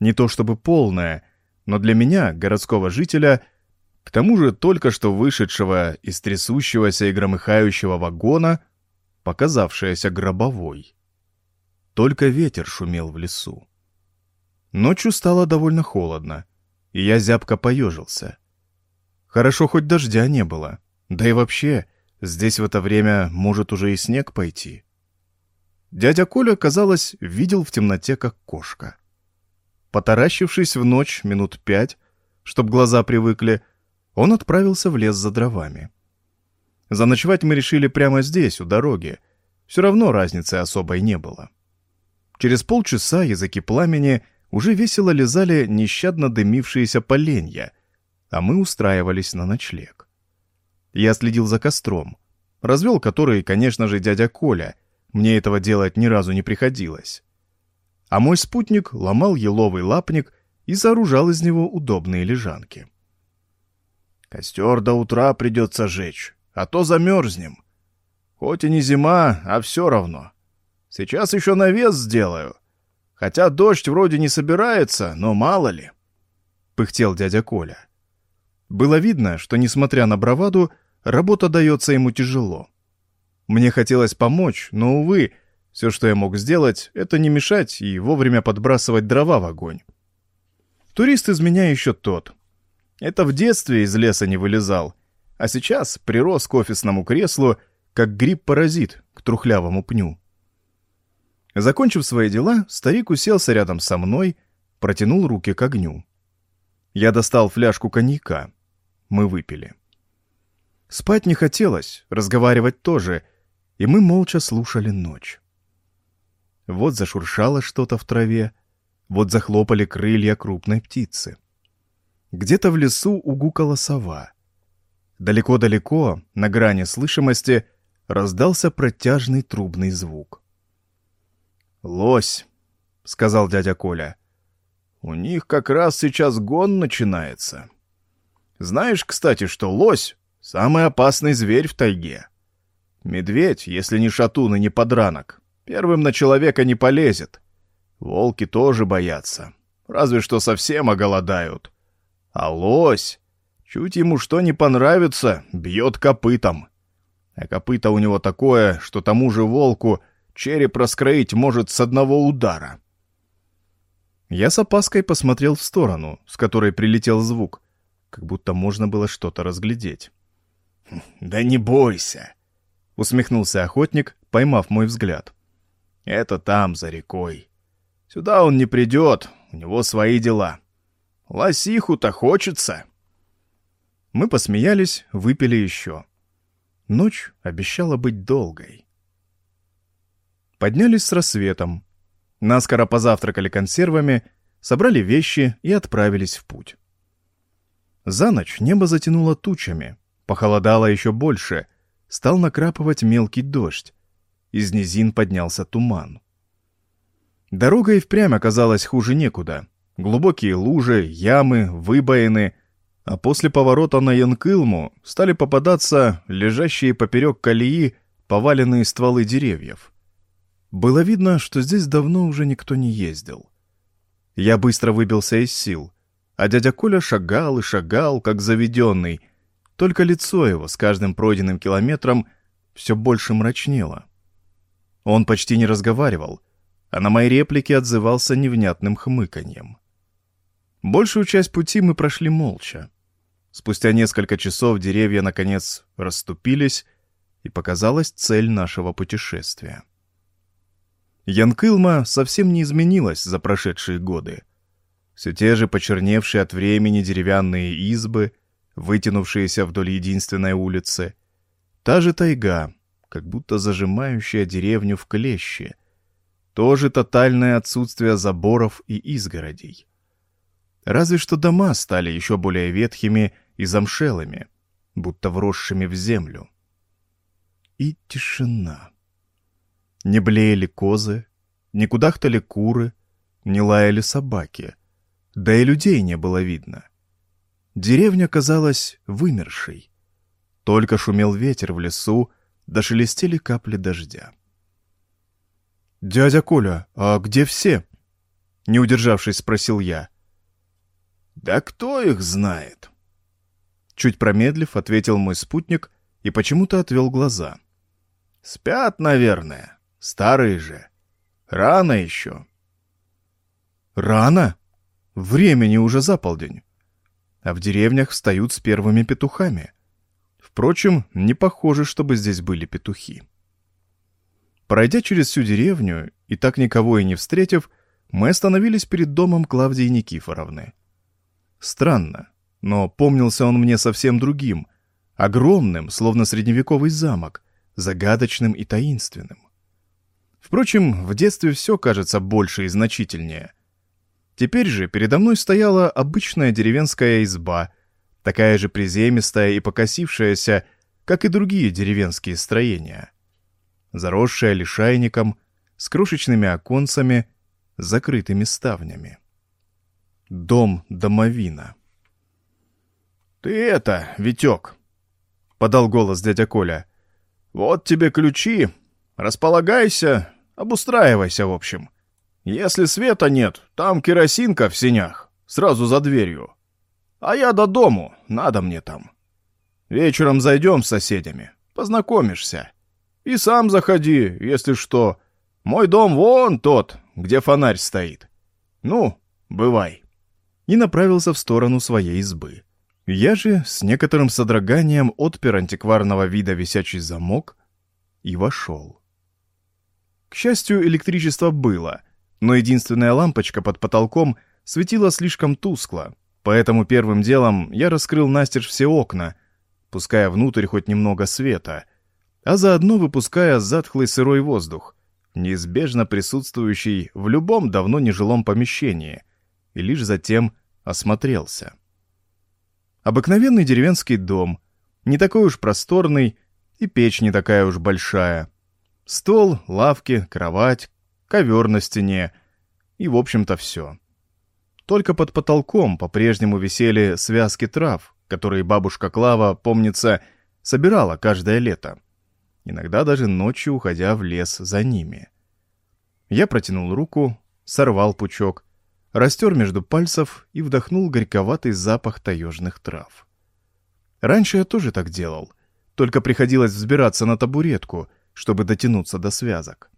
Не то чтобы полная, но для меня, городского жителя, к тому же только что вышедшего из трясущегося и громыхающего вагона, показавшаяся гробовой. Только ветер шумел в лесу. Ночью стало довольно холодно, и я зябко поежился. Хорошо, хоть дождя не было. Да и вообще, здесь в это время может уже и снег пойти. Дядя Коля, казалось, видел в темноте, как кошка. Потаращившись в ночь минут пять, чтоб глаза привыкли, он отправился в лес за дровами. Заночевать мы решили прямо здесь, у дороги. Все равно разницы особой не было. Через полчаса языки пламени уже весело лизали нещадно дымившиеся поленья, а мы устраивались на ночлег. Я следил за костром, развел который, конечно же, дядя Коля, мне этого делать ни разу не приходилось. А мой спутник ломал еловый лапник и сооружал из него удобные лежанки. «Костер до утра придется жечь, а то замерзнем. Хоть и не зима, а все равно. Сейчас еще навес сделаю. Хотя дождь вроде не собирается, но мало ли. Пыхтел дядя Коля. Было видно, что, несмотря на браваду, работа дается ему тяжело. Мне хотелось помочь, но, увы, все, что я мог сделать, это не мешать и вовремя подбрасывать дрова в огонь. Турист из меня еще тот. Это в детстве из леса не вылезал, а сейчас прирос к офисному креслу, как гриб-паразит к трухлявому пню. Закончив свои дела, старик уселся рядом со мной, протянул руки к огню. Я достал фляжку коньяка. Мы выпили. Спать не хотелось, разговаривать тоже, и мы молча слушали ночь. Вот зашуршало что-то в траве, вот захлопали крылья крупной птицы. Где-то в лесу угукала сова. Далеко-далеко, на грани слышимости, раздался протяжный трубный звук. «Лось», — сказал дядя Коля. «У них как раз сейчас гон начинается. Знаешь, кстати, что лось — самый опасный зверь в тайге. Медведь, если не шатун и не подранок, первым на человека не полезет. Волки тоже боятся, разве что совсем оголодают. А лось, чуть ему что не понравится, бьет копытом. А копыта у него такое, что тому же волку — Череп раскроить может с одного удара. Я с опаской посмотрел в сторону, с которой прилетел звук, как будто можно было что-то разглядеть. «Хм, «Да не бойся!» — усмехнулся охотник, поймав мой взгляд. «Это там, за рекой. Сюда он не придет, у него свои дела. Лосиху-то хочется!» Мы посмеялись, выпили еще. Ночь обещала быть долгой. Поднялись с рассветом. Наскоро позавтракали консервами, собрали вещи и отправились в путь. За ночь небо затянуло тучами, похолодало еще больше, стал накрапывать мелкий дождь. Из низин поднялся туман. Дорога и впрямь оказалась хуже некуда. Глубокие лужи, ямы, выбоины, а после поворота на Янкылму стали попадаться лежащие поперек колеи поваленные стволы деревьев. Было видно, что здесь давно уже никто не ездил. Я быстро выбился из сил, а дядя Коля шагал и шагал, как заведенный, только лицо его с каждым пройденным километром все больше мрачнело. Он почти не разговаривал, а на мои реплики отзывался невнятным хмыканьем. Большую часть пути мы прошли молча. Спустя несколько часов деревья, наконец, расступились, и показалась цель нашего путешествия. Янкылма совсем не изменилась за прошедшие годы. Все те же почерневшие от времени деревянные избы, вытянувшиеся вдоль единственной улицы. Та же тайга, как будто зажимающая деревню в клещи. Тоже тотальное отсутствие заборов и изгородей. Разве что дома стали еще более ветхими и замшелыми, будто вросшими в землю. И тишина. Не блеяли козы, не кудахтали куры, не лаяли собаки, да и людей не было видно. Деревня казалась вымершей. Только шумел ветер в лесу, да шелестели капли дождя. «Дядя Коля, а где все?» Не удержавшись, спросил я. «Да кто их знает?» Чуть промедлив, ответил мой спутник и почему-то отвел глаза. «Спят, наверное. Старые же. Рано еще». «Рано? Времени уже за полдень. А в деревнях встают с первыми петухами. Впрочем, не похоже, чтобы здесь были петухи». Пройдя через всю деревню и так никого и не встретив, мы остановились перед домом Клавдии Никифоровны. Странно, но помнился он мне совсем другим, огромным, словно средневековый замок, загадочным и таинственным. Впрочем, в детстве все кажется больше и значительнее. Теперь же передо мной стояла обычная деревенская изба, такая же приземистая и покосившаяся, как и другие деревенские строения. Заросшая лишайником, с крошечными оконцами, с закрытыми ставнями. Дом домовина. «Ты это, Витек!» — подал голос дядя Коля. «Вот тебе ключи. Располагайся, обустраивайся, в общем. Если света нет, там керосинка в синях, сразу за дверью. А я до дому, надо мне там. Вечером зайдем с соседями, познакомишься. И сам заходи, если что. Мой дом вон тот, где фонарь стоит. Ну, бывай». И направился в сторону своей избы. Я же с некоторым содроганием отпер антикварного вида висячий замок и вошел. К счастью, электричество было, но единственная лампочка под потолком светила слишком тускло, поэтому первым делом я раскрыл настежь все окна, пуская внутрь хоть немного света, а заодно выпуская затхлый сырой воздух, неизбежно присутствующий в любом давно нежилом помещении, и лишь затем осмотрелся. Обыкновенный деревенский дом, не такой уж просторный, и печь не такая уж большая. Стол, лавки, кровать, ковер на стене и, в общем-то, все. Только под потолком по-прежнему висели связки трав, которые бабушка Клава, помнится, собирала каждое лето. Иногда даже ночью уходя в лес за ними. Я протянул руку, сорвал пучок растер между пальцев и вдохнул горьковатый запах таежных трав. Раньше я тоже так делал, только приходилось взбираться на табуретку, чтобы дотянуться до связок.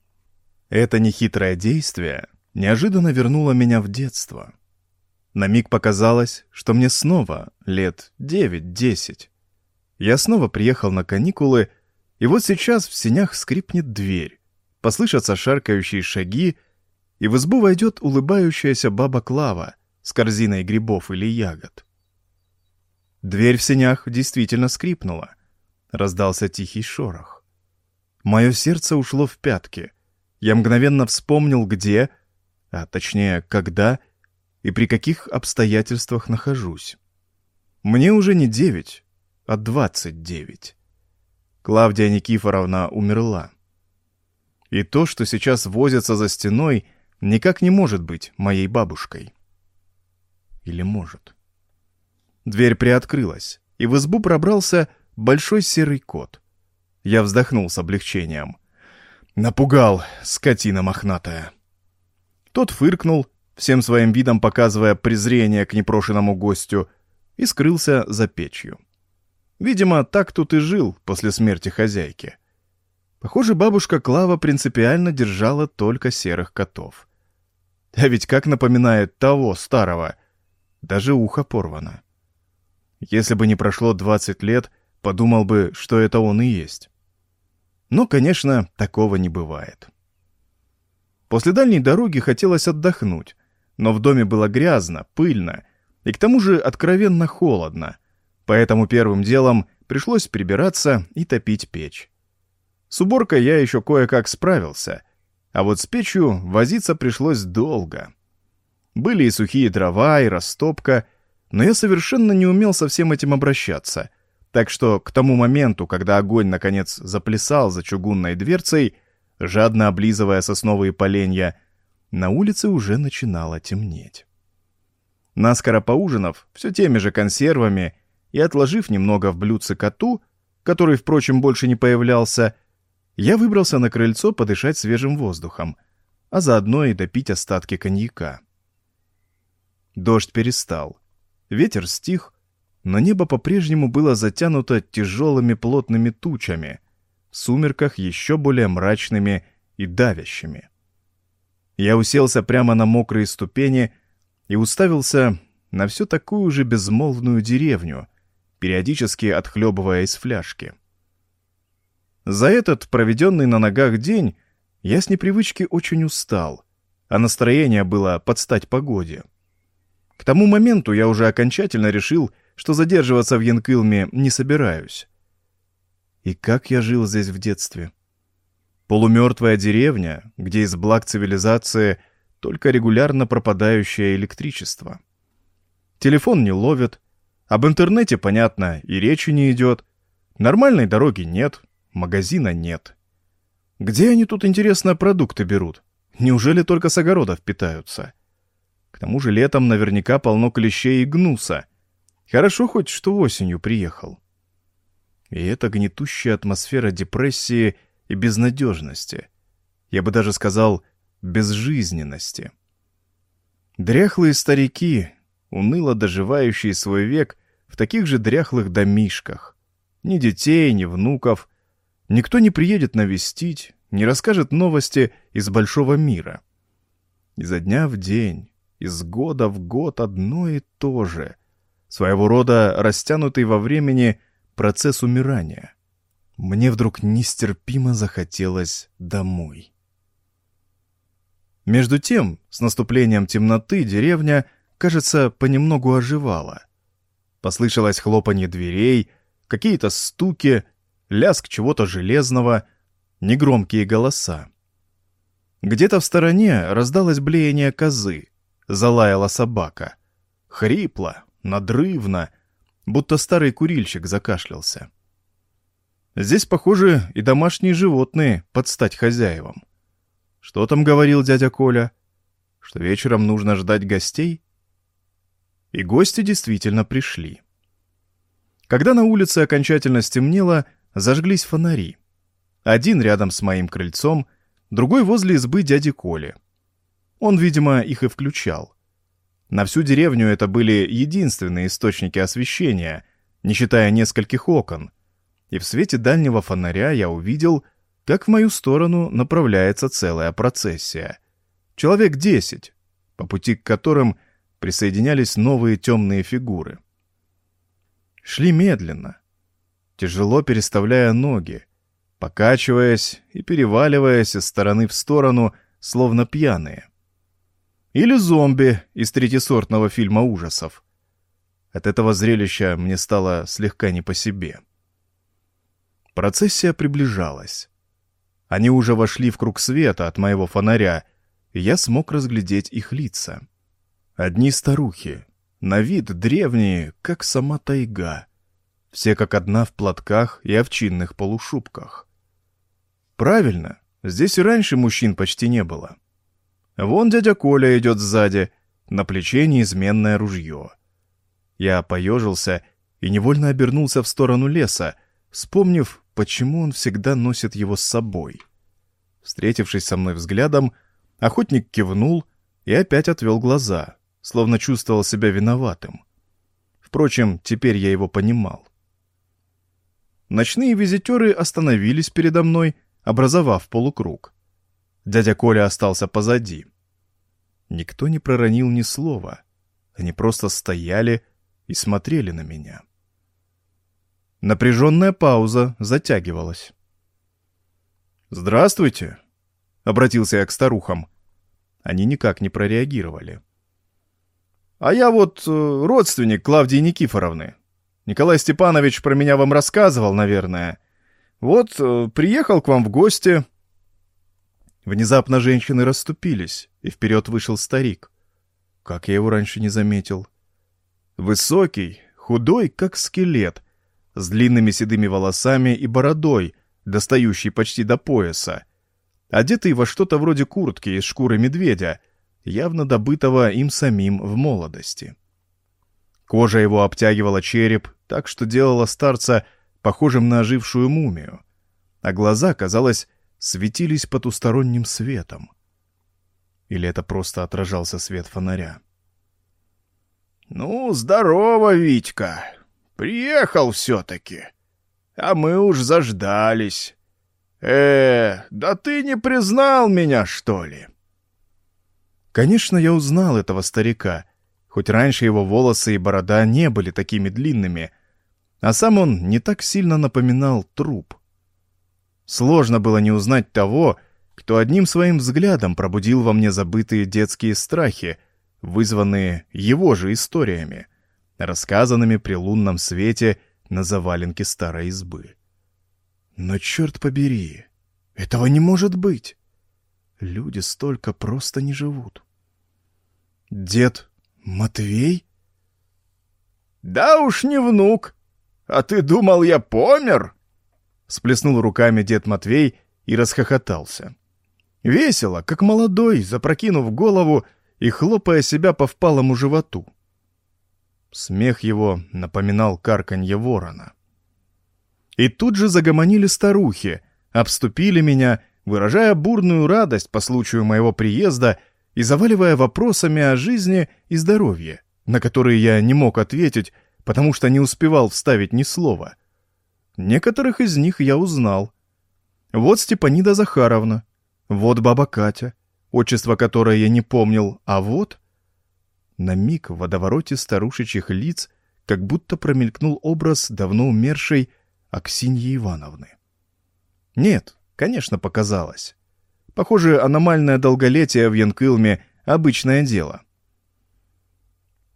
Это нехитрое действие неожиданно вернуло меня в детство. На миг показалось, что мне снова лет девять-десять. Я снова приехал на каникулы, и вот сейчас в сенях скрипнет дверь, послышатся шаркающие шаги, и в избу войдет улыбающаяся баба Клава с корзиной грибов или ягод. Дверь в сенях действительно скрипнула. Раздался тихий шорох. Мое сердце ушло в пятки. Я мгновенно вспомнил, где, а точнее, когда и при каких обстоятельствах нахожусь. Мне уже не девять, а двадцать девять. Клавдия Никифоровна умерла. И то, что сейчас возится за стеной — никак не может быть моей бабушкой. Или может? Дверь приоткрылась, и в избу пробрался большой серый кот. Я вздохнул с облегчением. Напугал, скотина мохнатая. Тот фыркнул, всем своим видом показывая презрение к непрошенному гостю, и скрылся за печью. Видимо, так тут и жил после смерти хозяйки. Похоже, бабушка Клава принципиально держала только серых котов. А ведь как напоминает того старого. Даже ухо порвано. Если бы не прошло 20 лет, подумал бы, что это он и есть. Но, конечно, такого не бывает. После дальней дороги хотелось отдохнуть, но в доме было грязно, пыльно и к тому же откровенно холодно, поэтому первым делом пришлось прибираться и топить печь. С уборкой я еще кое-как справился, а вот с печью возиться пришлось долго. Были и сухие дрова, и растопка, но я совершенно не умел со всем этим обращаться, так что к тому моменту, когда огонь наконец заплясал за чугунной дверцей, жадно облизывая сосновые поленья, на улице уже начинало темнеть. Наскоро поужинав все теми же консервами и отложив немного в блюдце коту, который, впрочем, больше не появлялся, я выбрался на крыльцо подышать свежим воздухом, а заодно и допить остатки коньяка. Дождь перестал. Ветер стих, но небо по-прежнему было затянуто тяжелыми плотными тучами, в сумерках еще более мрачными и давящими. Я уселся прямо на мокрые ступени и уставился на всю такую же безмолвную деревню, периодически отхлебывая из фляжки. За этот проведенный на ногах день я с непривычки очень устал, а настроение было под стать погоде. К тому моменту я уже окончательно решил, что задерживаться в Янкылме не собираюсь. И как я жил здесь в детстве. Полумертвая деревня, где из благ цивилизации только регулярно пропадающее электричество. Телефон не ловит, об интернете, понятно, и речи не идет. Нормальной дороги нет, магазина нет. Где они тут, интересно, продукты берут? Неужели только с огородов питаются? К тому же летом наверняка полно клещей и гнуса. Хорошо хоть, что осенью приехал. И эта гнетущая атмосфера депрессии и безнадежности. Я бы даже сказал, безжизненности. Дряхлые старики, уныло доживающие свой век в таких же дряхлых домишках. Ни детей, ни внуков. Никто не приедет навестить, не расскажет новости из большого мира. Изо дня в день, из года в год одно и то же. Своего рода растянутый во времени процесс умирания. Мне вдруг нестерпимо захотелось домой. Между тем, с наступлением темноты деревня, кажется, понемногу оживала. Послышалось хлопанье дверей, какие-то стуки, лязг чего-то железного, негромкие голоса. Где-то в стороне раздалось блеяние козы, залаяла собака. Хрипло, надрывно, будто старый курильщик закашлялся. Здесь, похоже, и домашние животные под стать хозяевам. Что там говорил дядя Коля? Что вечером нужно ждать гостей? И гости действительно пришли. Когда на улице окончательно стемнело, зажглись фонари. Один рядом с моим крыльцом, другой возле избы дяди Коли — он, видимо, их и включал. На всю деревню это были единственные источники освещения, не считая нескольких окон. И в свете дальнего фонаря я увидел, как в мою сторону направляется целая процессия. Человек десять, по пути к которым присоединялись новые темные фигуры. Шли медленно, тяжело переставляя ноги, покачиваясь и переваливаясь из стороны в сторону, словно пьяные. Или зомби из третьесортного фильма ужасов. От этого зрелища мне стало слегка не по себе. Процессия приближалась. Они уже вошли в круг света от моего фонаря, и я смог разглядеть их лица. Одни старухи, на вид древние, как сама тайга. Все как одна в платках и овчинных полушубках. Правильно, здесь и раньше мужчин почти не было. Вон дядя Коля идет сзади, на плече неизменное ружье. Я поежился и невольно обернулся в сторону леса, вспомнив, почему он всегда носит его с собой. Встретившись со мной взглядом, охотник кивнул и опять отвел глаза, словно чувствовал себя виноватым. Впрочем, теперь я его понимал. Ночные визитеры остановились передо мной, образовав полукруг. Дядя Коля остался позади. Никто не проронил ни слова. Они просто стояли и смотрели на меня. Напряженная пауза затягивалась. «Здравствуйте!» — обратился я к старухам. Они никак не прореагировали. «А я вот э, родственник Клавдии Никифоровны. Николай Степанович про меня вам рассказывал, наверное. Вот э, приехал к вам в гости, Внезапно женщины расступились, и вперед вышел старик. Как я его раньше не заметил. Высокий, худой, как скелет, с длинными седыми волосами и бородой, достающей почти до пояса, одетый во что-то вроде куртки из шкуры медведя, явно добытого им самим в молодости. Кожа его обтягивала череп, так что делала старца похожим на ожившую мумию, а глаза, казалось, светились потусторонним светом. Или это просто отражался свет фонаря? «Ну, здорово, Витька! Приехал все-таки! А мы уж заждались! Э, да ты не признал меня, что ли?» Конечно, я узнал этого старика, хоть раньше его волосы и борода не были такими длинными, а сам он не так сильно напоминал труп. Сложно было не узнать того, кто одним своим взглядом пробудил во мне забытые детские страхи, вызванные его же историями, рассказанными при лунном свете на заваленке старой избы. Но черт побери, этого не может быть. Люди столько просто не живут. Дед Матвей? Да уж не внук. А ты думал, я помер? Сплеснул руками дед Матвей и расхохотался. Весело, как молодой, запрокинув голову и хлопая себя по впалому животу. Смех его напоминал карканье ворона. И тут же загомонили старухи, обступили меня, выражая бурную радость по случаю моего приезда и заваливая вопросами о жизни и здоровье, на которые я не мог ответить, потому что не успевал вставить ни слова. Некоторых из них я узнал. Вот Степанида Захаровна, вот баба Катя, отчество которой я не помнил, а вот... На миг в водовороте старушечьих лиц как будто промелькнул образ давно умершей Аксиньи Ивановны. Нет, конечно, показалось. Похоже, аномальное долголетие в Янкылме — обычное дело.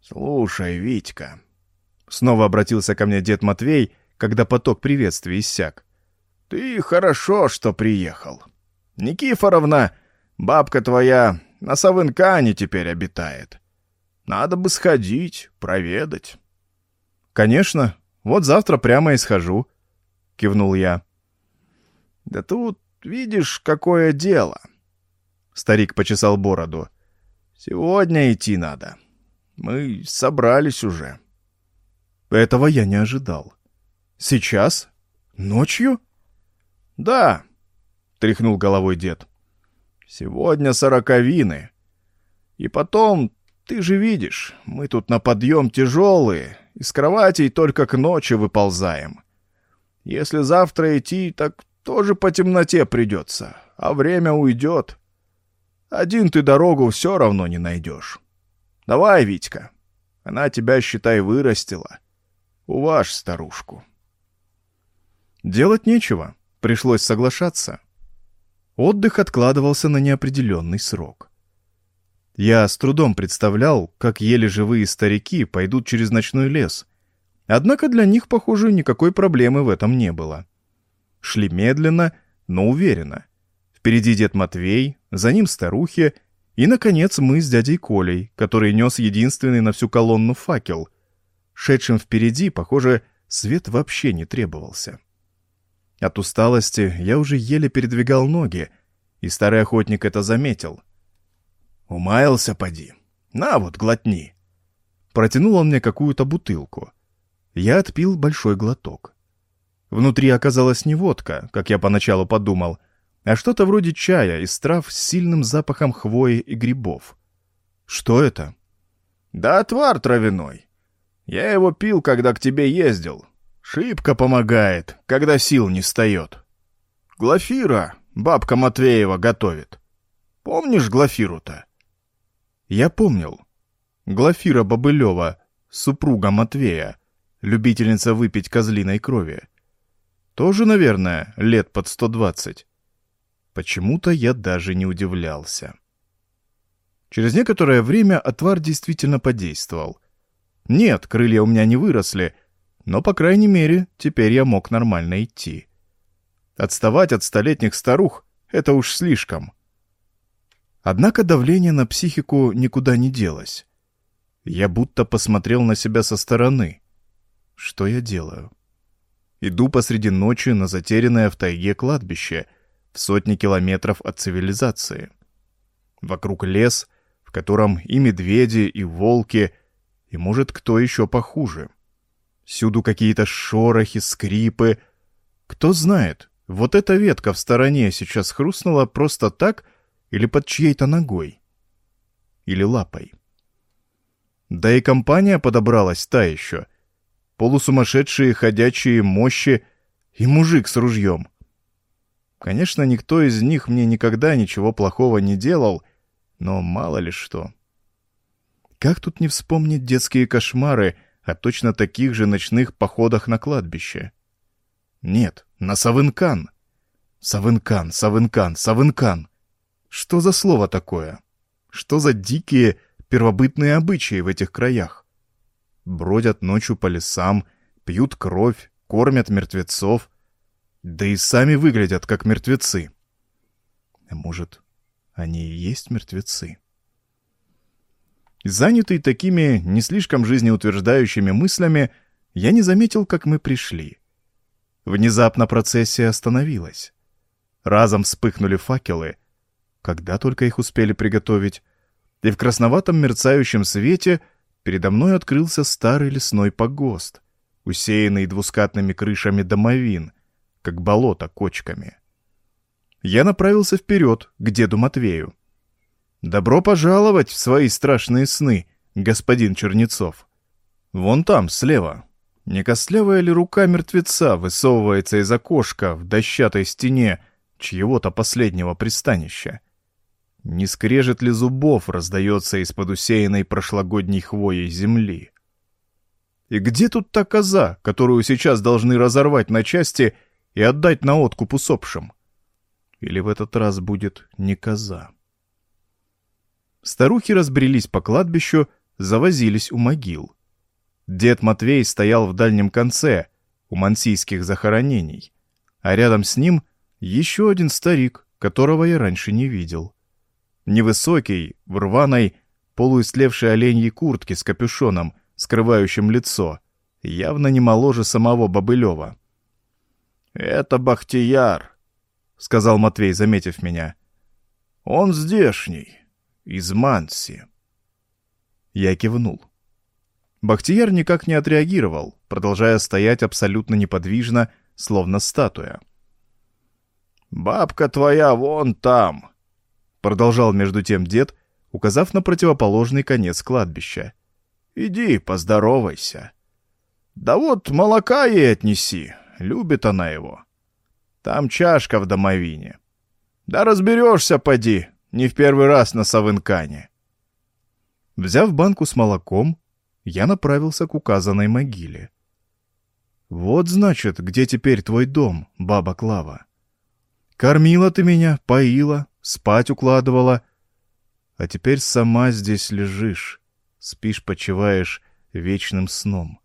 «Слушай, Витька», — снова обратился ко мне дед Матвей, когда поток приветствий иссяк. «Ты хорошо, что приехал. Никифоровна, бабка твоя, на Савынкане теперь обитает. Надо бы сходить, проведать». «Конечно, вот завтра прямо и схожу», — кивнул я. «Да тут видишь, какое дело. Старик почесал бороду. Сегодня идти надо. Мы собрались уже. Этого я не ожидал. Сейчас? Ночью? Да, тряхнул головой дед. Сегодня сороковины. И потом, ты же видишь, мы тут на подъем тяжелые, из кроватей только к ночи выползаем. Если завтра идти, так тоже по темноте придется, а время уйдет. Один ты дорогу все равно не найдешь. Давай, Витька, она тебя, считай, вырастила. Уваж старушку. Делать нечего, пришлось соглашаться. Отдых откладывался на неопределенный срок. Я с трудом представлял, как еле живые старики пойдут через ночной лес. Однако для них, похоже, никакой проблемы в этом не было. Шли медленно, но уверенно. Впереди дед Матвей, за ним старухи, и, наконец, мы с дядей Колей, который нес единственный на всю колонну факел. Шедшим впереди, похоже, свет вообще не требовался. От усталости я уже еле передвигал ноги, и старый охотник это заметил. «Умаялся, поди. На вот, глотни». Протянул он мне какую-то бутылку. Я отпил большой глоток. Внутри оказалась не водка, как я поначалу подумал, а что-то вроде чая из трав с сильным запахом хвои и грибов. Что это? Да отвар травяной. Я его пил, когда к тебе ездил. Шибко помогает, когда сил не встает. Глафира, бабка Матвеева, готовит. Помнишь Глафиру-то? Я помнил. Глафира Бобылева, супруга Матвея, любительница выпить козлиной крови. Тоже, наверное, лет под 120. Почему-то я даже не удивлялся. Через некоторое время отвар действительно подействовал. Нет, крылья у меня не выросли, но, по крайней мере, теперь я мог нормально идти. Отставать от столетних старух — это уж слишком. Однако давление на психику никуда не делось. Я будто посмотрел на себя со стороны. Что я делаю? Иду посреди ночи на затерянное в тайге кладбище, в сотни километров от цивилизации. Вокруг лес, в котором и медведи, и волки, И может, кто еще похуже. Всюду какие-то шорохи, скрипы. Кто знает, вот эта ветка в стороне сейчас хрустнула просто так или под чьей-то ногой. Или лапой. Да и компания подобралась та еще. Полусумасшедшие ходячие мощи и мужик с ружьем. Конечно, никто из них мне никогда ничего плохого не делал, но мало ли что. Как тут не вспомнить детские кошмары о точно таких же ночных походах на кладбище? Нет, на Савынкан. Савынкан, Савынкан, Савынкан. Что за слово такое? Что за дикие первобытные обычаи в этих краях? Бродят ночью по лесам, пьют кровь, кормят мертвецов, да и сами выглядят как мертвецы. А может, они и есть мертвецы? Занятый такими не слишком жизнеутверждающими мыслями, я не заметил, как мы пришли. Внезапно процессия остановилась. Разом вспыхнули факелы, когда только их успели приготовить, и в красноватом мерцающем свете передо мной открылся старый лесной погост, усеянный двускатными крышами домовин, как болото кочками. Я направился вперед, к деду Матвею. «Добро пожаловать в свои страшные сны, господин Чернецов. Вон там, слева. Не костлявая ли рука мертвеца высовывается из окошка в дощатой стене чьего-то последнего пристанища? Не скрежет ли зубов раздается из-под усеянной прошлогодней хвоей земли? И где тут та коза, которую сейчас должны разорвать на части и отдать на откуп усопшим? Или в этот раз будет не коза? Старухи разбрелись по кладбищу, завозились у могил. Дед Матвей стоял в дальнем конце, у мансийских захоронений, а рядом с ним еще один старик, которого я раньше не видел. Невысокий, в рваной, полуистлевшей оленьей куртке с капюшоном, скрывающим лицо, явно не моложе самого Бобылева. «Это Бахтияр», — сказал Матвей, заметив меня. «Он здешний, из Манси». Я кивнул. Бахтияр никак не отреагировал, продолжая стоять абсолютно неподвижно, словно статуя. «Бабка твоя вон там», — продолжал между тем дед, указав на противоположный конец кладбища. «Иди, поздоровайся. Да вот молока ей отнеси, любит она его. Там чашка в домовине. Да разберешься, поди, не в первый раз на Савынкане». Взяв банку с молоком, я направился к указанной могиле. «Вот, значит, где теперь твой дом, баба Клава. Кормила ты меня, поила, спать укладывала, а теперь сама здесь лежишь, спишь, почиваешь вечным сном.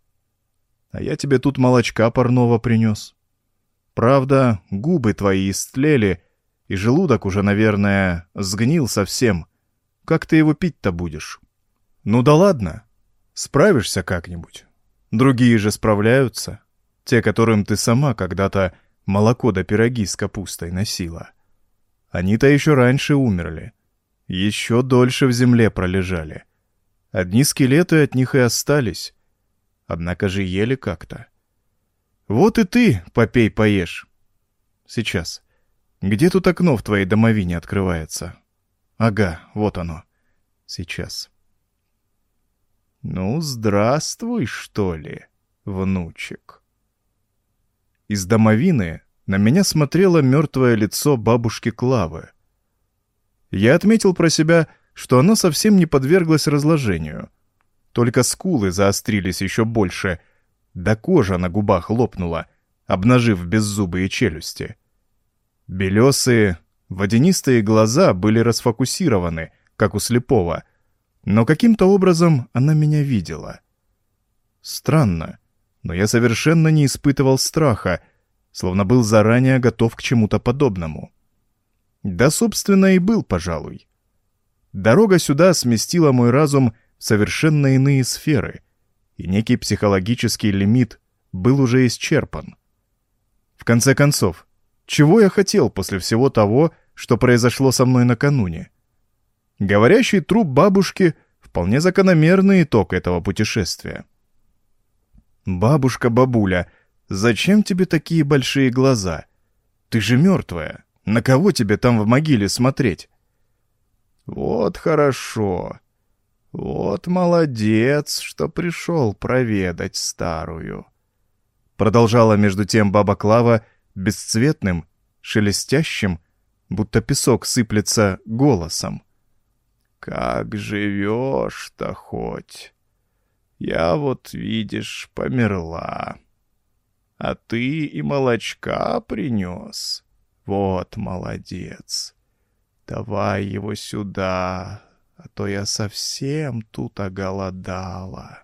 А я тебе тут молочка парного принес. Правда, губы твои истлели, и желудок уже, наверное, сгнил совсем. Как ты его пить-то будешь? Ну да ладно, Справишься как-нибудь. Другие же справляются. Те, которым ты сама когда-то молоко да пироги с капустой носила. Они-то еще раньше умерли. Еще дольше в земле пролежали. Одни скелеты от них и остались. Однако же ели как-то. Вот и ты попей поешь. Сейчас. Где тут окно в твоей домовине открывается? Ага, вот оно. Сейчас. «Ну, здравствуй, что ли, внучек». Из домовины на меня смотрело мертвое лицо бабушки Клавы. Я отметил про себя, что она совсем не подверглась разложению. Только скулы заострились еще больше, да кожа на губах лопнула, обнажив беззубые челюсти. Белесые, водянистые глаза были расфокусированы, как у слепого — но каким-то образом она меня видела. Странно, но я совершенно не испытывал страха, словно был заранее готов к чему-то подобному. Да, собственно, и был, пожалуй. Дорога сюда сместила мой разум в совершенно иные сферы, и некий психологический лимит был уже исчерпан. В конце концов, чего я хотел после всего того, что произошло со мной накануне? Говорящий труп бабушки вполне закономерный итог этого путешествия. «Бабушка-бабуля, зачем тебе такие большие глаза? Ты же мертвая. На кого тебе там в могиле смотреть?» «Вот хорошо. Вот молодец, что пришел проведать старую». Продолжала между тем баба Клава бесцветным, шелестящим, будто песок сыплется голосом. «Как живешь-то хоть? Я вот, видишь, померла. А ты и молочка принес. Вот молодец. Давай его сюда, а то я совсем тут оголодала».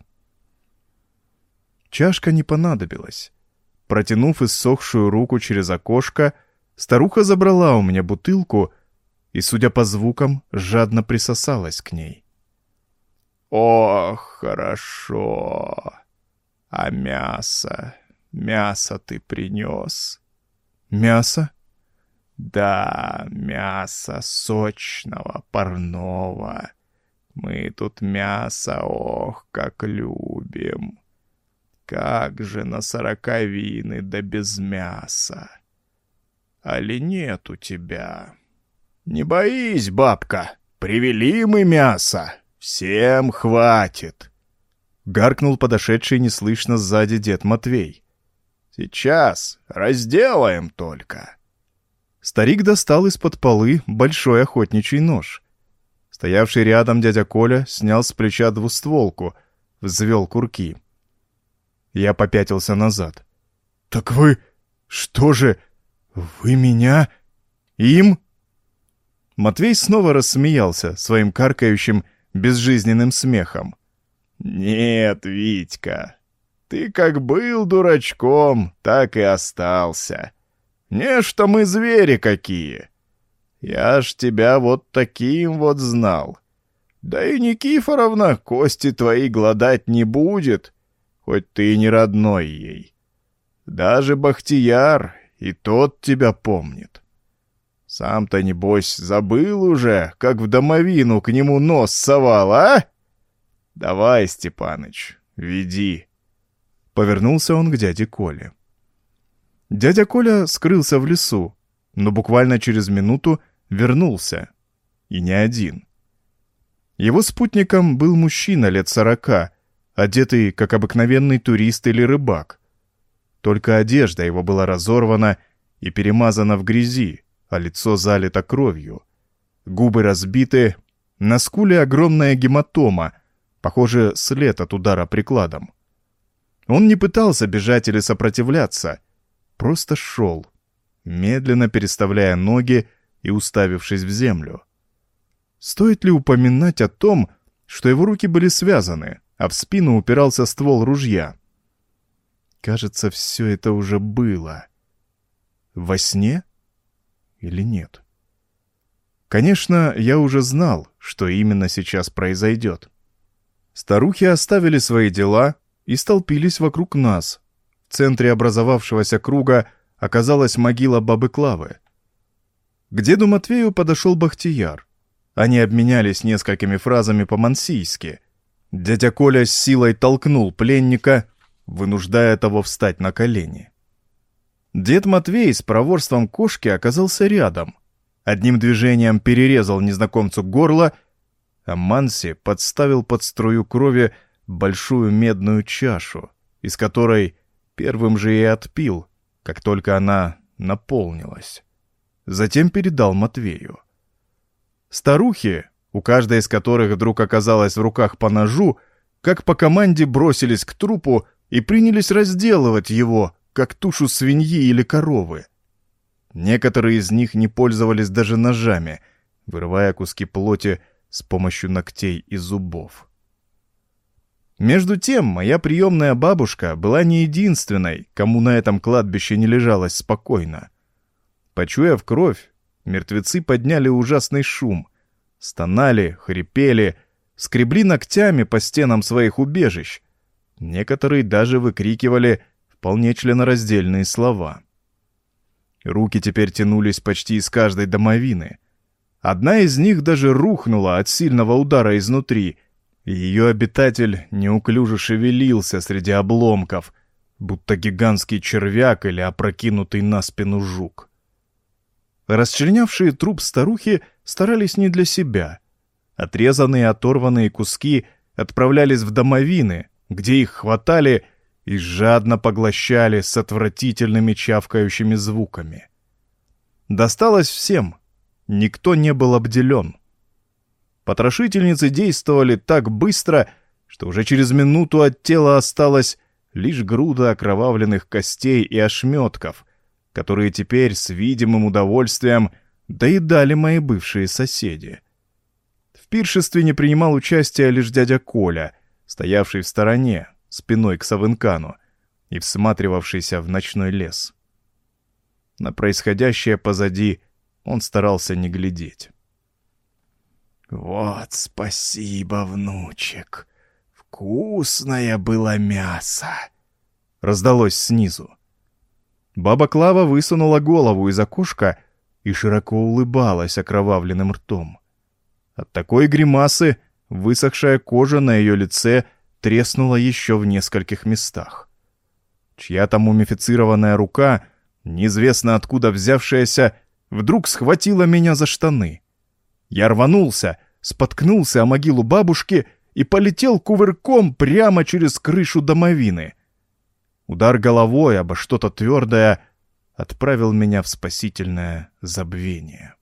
Чашка не понадобилась. Протянув иссохшую руку через окошко, старуха забрала у меня бутылку и, судя по звукам, жадно присосалась к ней. «Ох, хорошо! А мясо? Мясо ты принес?» «Мясо?» «Да, мясо сочного, парного. Мы тут мясо, ох, как любим. Как же на сороковины да без мяса!» али нет у тебя? Не боись, бабка, привели мы мясо, всем хватит. Гаркнул подошедший неслышно сзади дед Матвей. Сейчас разделаем только. Старик достал из-под полы большой охотничий нож. Стоявший рядом дядя Коля снял с плеча двустволку, взвел курки. Я попятился назад. «Так вы... что же...» «Вы меня? Им?» Матвей снова рассмеялся своим каркающим, безжизненным смехом. «Нет, Витька, ты как был дурачком, так и остался. Не что мы звери какие. Я ж тебя вот таким вот знал. Да и Никифоровна кости твои гладать не будет, хоть ты и не родной ей. Даже Бахтияр и тот тебя помнит. Сам-то, небось, забыл уже, как в домовину к нему нос совал, а? Давай, Степаныч, веди. Повернулся он к дяде Коле. Дядя Коля скрылся в лесу, но буквально через минуту вернулся. И не один. Его спутником был мужчина лет сорока, одетый как обыкновенный турист или рыбак. Только одежда его была разорвана и перемазана в грязи, а лицо залито кровью. Губы разбиты, на скуле огромная гематома, похоже, след от удара прикладом. Он не пытался бежать или сопротивляться, просто шел, медленно переставляя ноги и уставившись в землю. Стоит ли упоминать о том, что его руки были связаны, а в спину упирался ствол ружья? Кажется, все это уже было. Во сне? Или нет? Конечно, я уже знал, что именно сейчас произойдет. Старухи оставили свои дела и столпились вокруг нас. В центре образовавшегося круга оказалась могила бабы Клавы. К деду Матвею подошел Бахтияр. Они обменялись несколькими фразами по-мансийски. Дядя Коля с силой толкнул пленника, вынуждая того встать на колени. Дед Матвей с проворством кошки оказался рядом. Одним движением перерезал незнакомцу горло, а Манси подставил под струю крови большую медную чашу, из которой первым же и отпил, как только она наполнилась. Затем передал Матвею. Старухи, у каждой из которых вдруг оказалась в руках по ножу, как по команде бросились к трупу и принялись разделывать его, как тушу свиньи или коровы. Некоторые из них не пользовались даже ножами, вырывая куски плоти с помощью ногтей и зубов. Между тем, моя приемная бабушка была не единственной, кому на этом кладбище не лежалось спокойно. Почуяв кровь, мертвецы подняли ужасный шум, стонали, хрипели, скребли ногтями по стенам своих убежищ, Некоторые даже выкрикивали вполне членораздельные слова. Руки теперь тянулись почти из каждой домовины. Одна из них даже рухнула от сильного удара изнутри, Ее обитатель неуклюже шевелился среди обломков, будто гигантский червяк или опрокинутый на спину жук. Расчленявшие труп старухи старались не для себя. Отрезанные оторванные куски отправлялись в домовины, где их хватали и жадно поглощали с отвратительными чавкающими звуками. Досталось всем, никто не был обделен. Потрошительницы действовали так быстро, что уже через минуту от тела осталась лишь груда окровавленных костей и ошметков, которые теперь с видимым удовольствием доедали мои бывшие соседи. В пиршестве не принимал участия лишь дядя Коля, стоявший в стороне, спиной к Савынкану и всматривавшийся в ночной лес. На происходящее позади он старался не глядеть. «Вот спасибо, внучек. Вкусное было мясо!» Раздалось снизу. Баба Клава высунула голову из окошка и широко улыбалась окровавленным ртом. От такой гримасы высохшая кожа на ее лице треснула еще в нескольких местах. Чья-то мумифицированная рука, неизвестно откуда взявшаяся, вдруг схватила меня за штаны. Я рванулся, споткнулся о могилу бабушки и полетел кувырком прямо через крышу домовины. Удар головой обо что-то твердое отправил меня в спасительное забвение.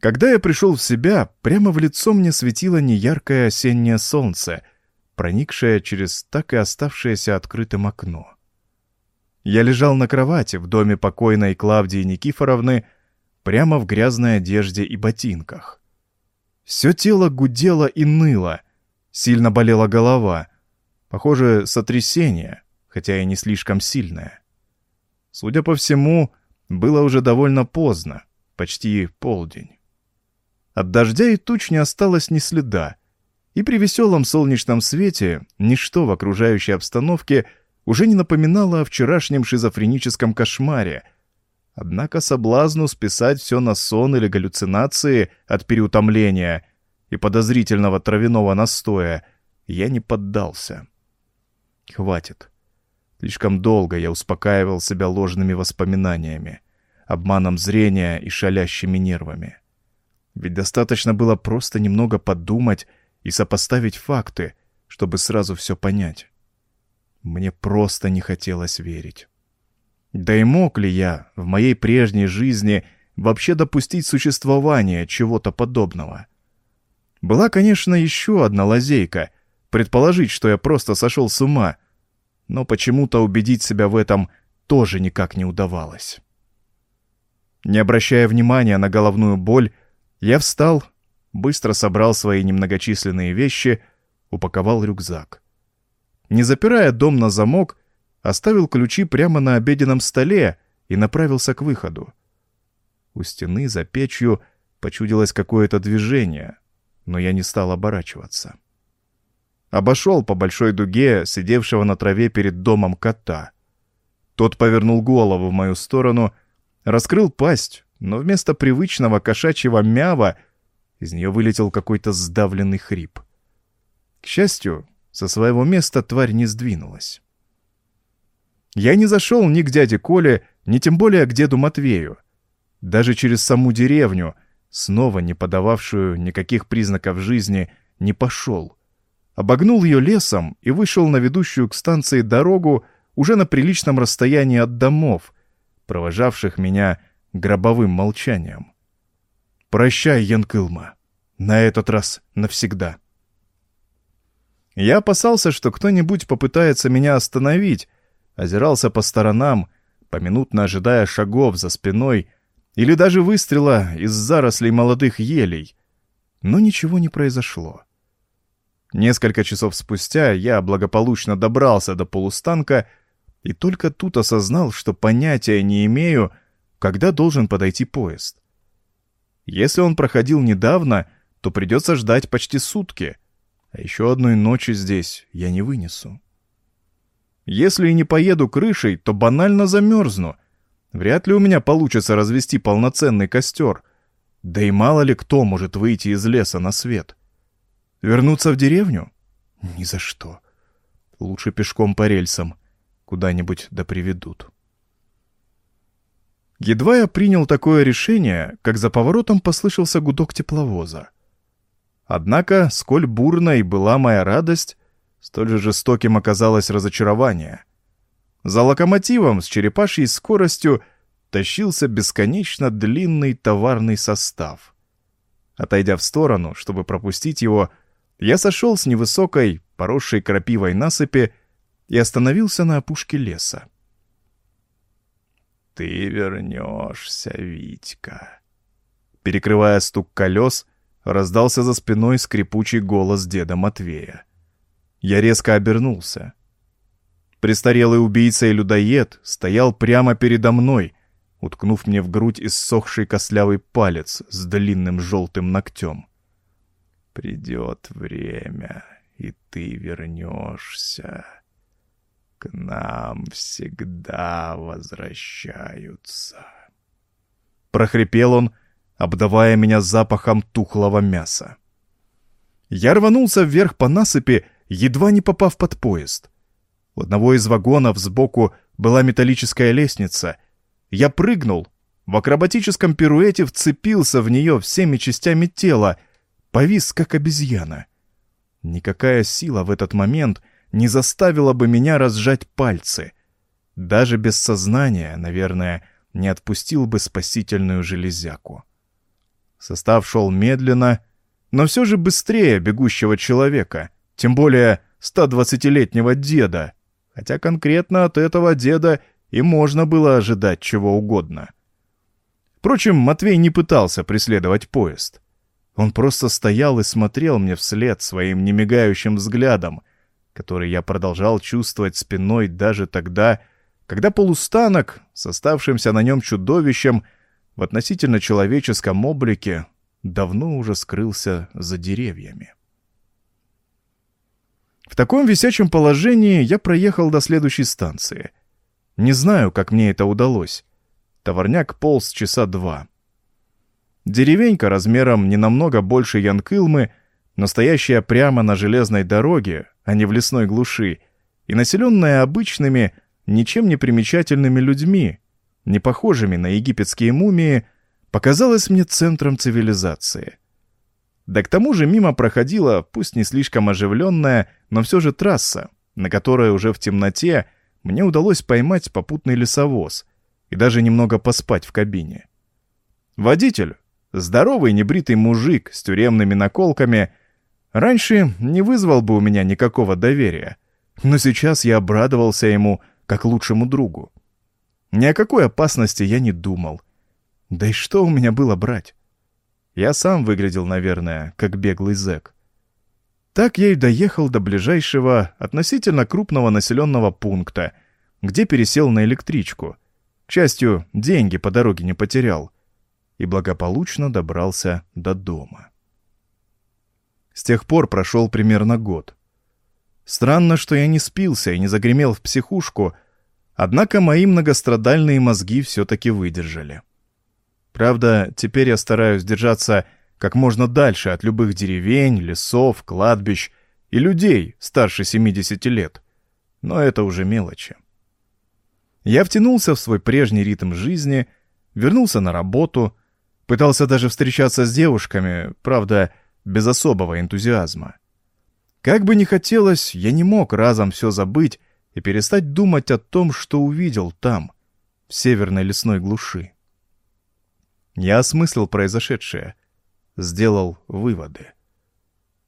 Когда я пришел в себя, прямо в лицо мне светило неяркое осеннее солнце, проникшее через так и оставшееся открытым окно. Я лежал на кровати в доме покойной Клавдии Никифоровны, прямо в грязной одежде и ботинках. Все тело гудело и ныло, сильно болела голова, похоже, сотрясение, хотя и не слишком сильное. Судя по всему, было уже довольно поздно, почти полдень. От дождя и туч не осталось ни следа, и при веселом солнечном свете ничто в окружающей обстановке уже не напоминало о вчерашнем шизофреническом кошмаре — Однако соблазну списать все на сон или галлюцинации от переутомления и подозрительного травяного настоя я не поддался. Хватит. Слишком долго я успокаивал себя ложными воспоминаниями, обманом зрения и шалящими нервами. Ведь достаточно было просто немного подумать и сопоставить факты, чтобы сразу все понять. Мне просто не хотелось верить. Да и мог ли я в моей прежней жизни вообще допустить существование чего-то подобного? Была, конечно, еще одна лазейка — предположить, что я просто сошел с ума, но почему-то убедить себя в этом тоже никак не удавалось. Не обращая внимания на головную боль, я встал, быстро собрал свои немногочисленные вещи, упаковал рюкзак. Не запирая дом на замок, оставил ключи прямо на обеденном столе и направился к выходу. У стены за печью почудилось какое-то движение, но я не стал оборачиваться. Обошел по большой дуге сидевшего на траве перед домом кота. Тот повернул голову в мою сторону, раскрыл пасть, но вместо привычного кошачьего мява из нее вылетел какой-то сдавленный хрип. К счастью, со своего места тварь не сдвинулась. Я не зашел ни к дяде Коле, ни тем более к деду Матвею. Даже через саму деревню, снова не подававшую никаких признаков жизни, не пошел. Обогнул ее лесом и вышел на ведущую к станции дорогу уже на приличном расстоянии от домов, провожавших меня гробовым молчанием. «Прощай, Янкылма. На этот раз навсегда». Я опасался, что кто-нибудь попытается меня остановить, озирался по сторонам, поминутно ожидая шагов за спиной или даже выстрела из зарослей молодых елей. Но ничего не произошло. Несколько часов спустя я благополучно добрался до полустанка и только тут осознал, что понятия не имею, когда должен подойти поезд. Если он проходил недавно, то придется ждать почти сутки, а еще одной ночи здесь я не вынесу. Если и не поеду крышей, то банально замерзну. Вряд ли у меня получится развести полноценный костер. Да и мало ли кто может выйти из леса на свет. Вернуться в деревню? Ни за что. Лучше пешком по рельсам. Куда-нибудь да приведут. Едва я принял такое решение, как за поворотом послышался гудок тепловоза. Однако, сколь бурной была моя радость, столь же жестоким оказалось разочарование. За локомотивом с черепашьей скоростью тащился бесконечно длинный товарный состав. Отойдя в сторону, чтобы пропустить его, я сошел с невысокой, поросшей крапивой насыпи и остановился на опушке леса. «Ты вернешься, Витька!» Перекрывая стук колес, раздался за спиной скрипучий голос деда Матвея. Я резко обернулся. Престарелый убийца и людоед стоял прямо передо мной, уткнув мне в грудь иссохший костлявый палец с длинным желтым ногтем. «Придет время, и ты вернешься. К нам всегда возвращаются. Прохрипел он, обдавая меня запахом тухлого мяса. Я рванулся вверх по насыпи, едва не попав под поезд. У одного из вагонов сбоку была металлическая лестница. Я прыгнул, в акробатическом пируэте вцепился в нее всеми частями тела, повис как обезьяна. Никакая сила в этот момент не заставила бы меня разжать пальцы. Даже без сознания, наверное, не отпустил бы спасительную железяку. Состав шел медленно, но все же быстрее бегущего человека, тем более 120-летнего деда, хотя конкретно от этого деда и можно было ожидать чего угодно. Впрочем, Матвей не пытался преследовать поезд. Он просто стоял и смотрел мне вслед своим немигающим взглядом, который я продолжал чувствовать спиной даже тогда, когда полустанок с оставшимся на нем чудовищем в относительно человеческом облике давно уже скрылся за деревьями. В таком висячем положении я проехал до следующей станции. Не знаю, как мне это удалось. Товарняк полз часа два. Деревенька размером не намного больше Янкылмы, настоящая прямо на железной дороге, а не в лесной глуши, и населенная обычными, ничем не примечательными людьми, не похожими на египетские мумии, показалась мне центром цивилизации. Да к тому же мимо проходила, пусть не слишком оживленная, но все же трасса, на которой уже в темноте мне удалось поймать попутный лесовоз и даже немного поспать в кабине. Водитель, Здоровый небритый мужик с тюремными наколками раньше не вызвал бы у меня никакого доверия, но сейчас я обрадовался ему как лучшему другу. Ни о какой опасности я не думал. Да и что у меня было брать? Я сам выглядел, наверное, как беглый зэк. Так я и доехал до ближайшего, относительно крупного населенного пункта, где пересел на электричку. К счастью, деньги по дороге не потерял — и благополучно добрался до дома. С тех пор прошел примерно год. Странно, что я не спился и не загремел в психушку, однако мои многострадальные мозги все-таки выдержали. Правда, теперь я стараюсь держаться как можно дальше от любых деревень, лесов, кладбищ и людей старше 70 лет. Но это уже мелочи. Я втянулся в свой прежний ритм жизни, вернулся на работу — Пытался даже встречаться с девушками, правда, без особого энтузиазма. Как бы ни хотелось, я не мог разом все забыть и перестать думать о том, что увидел там, в северной лесной глуши. Я осмыслил произошедшее, сделал выводы.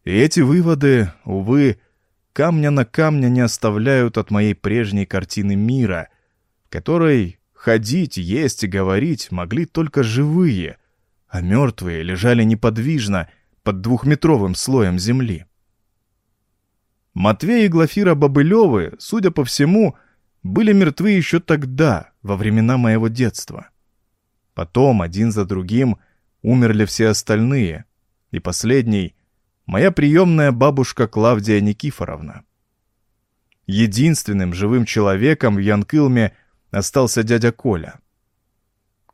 И эти выводы, увы, камня на камня не оставляют от моей прежней картины мира, в которой ходить, есть и говорить могли только живые, а мертвые лежали неподвижно под двухметровым слоем земли. Матвей и Глафира Бобылевы, судя по всему, были мертвы еще тогда, во времена моего детства. Потом, один за другим, умерли все остальные, и последний — моя приемная бабушка Клавдия Никифоровна. Единственным живым человеком в Янкылме остался дядя Коля.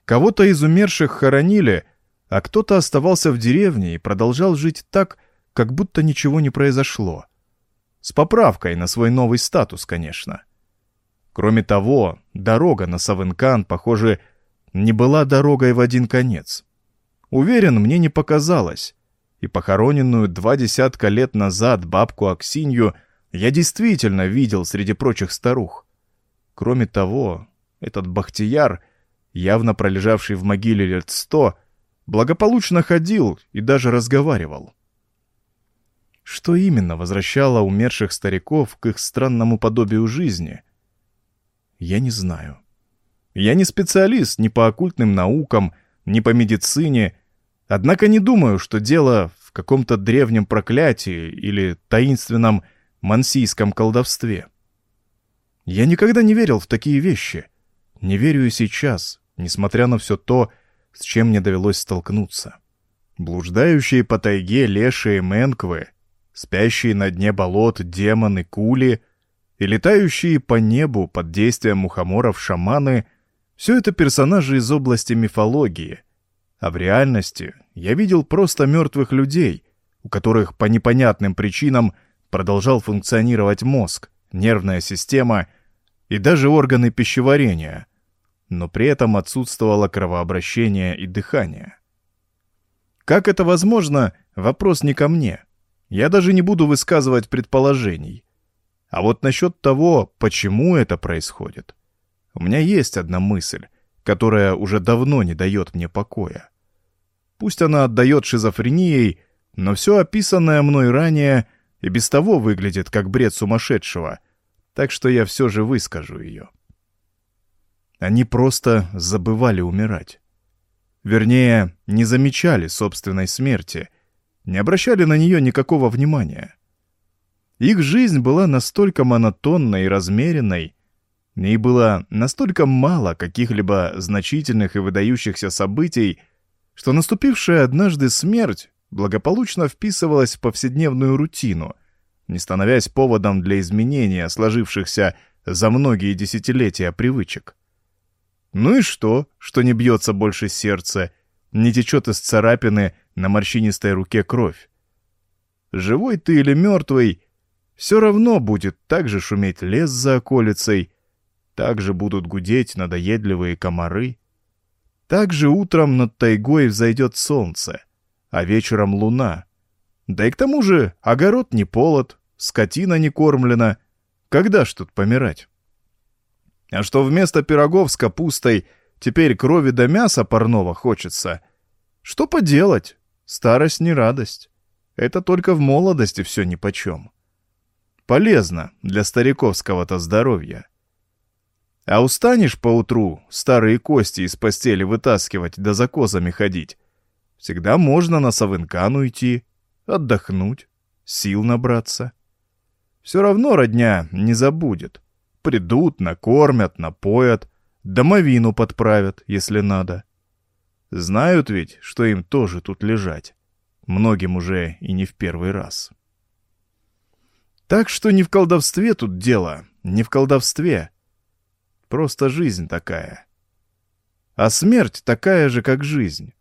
Кого-то из умерших хоронили — а кто-то оставался в деревне и продолжал жить так, как будто ничего не произошло. С поправкой на свой новый статус, конечно. Кроме того, дорога на Савенкан, похоже, не была дорогой в один конец. Уверен, мне не показалось. И похороненную два десятка лет назад бабку Аксинью я действительно видел среди прочих старух. Кроме того, этот Бахтияр, явно пролежавший в могиле лет сто, благополучно ходил и даже разговаривал. Что именно возвращало умерших стариков к их странному подобию жизни? Я не знаю. Я не специалист ни по оккультным наукам, ни по медицине, однако не думаю, что дело в каком-то древнем проклятии или таинственном мансийском колдовстве. Я никогда не верил в такие вещи. Не верю и сейчас, несмотря на все то, с чем мне довелось столкнуться. Блуждающие по тайге лешие менквы, спящие на дне болот демоны кули и летающие по небу под действием мухоморов шаманы — все это персонажи из области мифологии. А в реальности я видел просто мертвых людей, у которых по непонятным причинам продолжал функционировать мозг, нервная система и даже органы пищеварения, но при этом отсутствовало кровообращение и дыхание. Как это возможно, вопрос не ко мне. Я даже не буду высказывать предположений. А вот насчет того, почему это происходит, у меня есть одна мысль, которая уже давно не дает мне покоя. Пусть она отдает шизофренией, но все описанное мной ранее и без того выглядит как бред сумасшедшего, так что я все же выскажу ее. Они просто забывали умирать. Вернее, не замечали собственной смерти, не обращали на нее никакого внимания. Их жизнь была настолько монотонной и размеренной, ней было настолько мало каких-либо значительных и выдающихся событий, что наступившая однажды смерть благополучно вписывалась в повседневную рутину, не становясь поводом для изменения сложившихся за многие десятилетия привычек. Ну и что, что не бьется больше сердце, не течет из царапины на морщинистой руке кровь? Живой ты или мертвый, все равно будет так же шуметь лес за околицей, также будут гудеть надоедливые комары. Также утром над тайгой взойдет солнце, а вечером луна. Да и к тому же огород не полот, скотина не кормлена. Когда ж тут помирать? А что вместо пирогов с капустой теперь крови да мяса парного хочется? Что поделать? Старость не радость. Это только в молодости все нипочем. Полезно для стариковского-то здоровья. А устанешь поутру старые кости из постели вытаскивать да за козами ходить, всегда можно на Савынкан уйти, отдохнуть, сил набраться. Все равно родня не забудет. Придут, накормят, напоят, домовину подправят, если надо. Знают ведь, что им тоже тут лежать. Многим уже и не в первый раз. Так что не в колдовстве тут дело, не в колдовстве — Просто жизнь такая. А смерть такая же, как жизнь.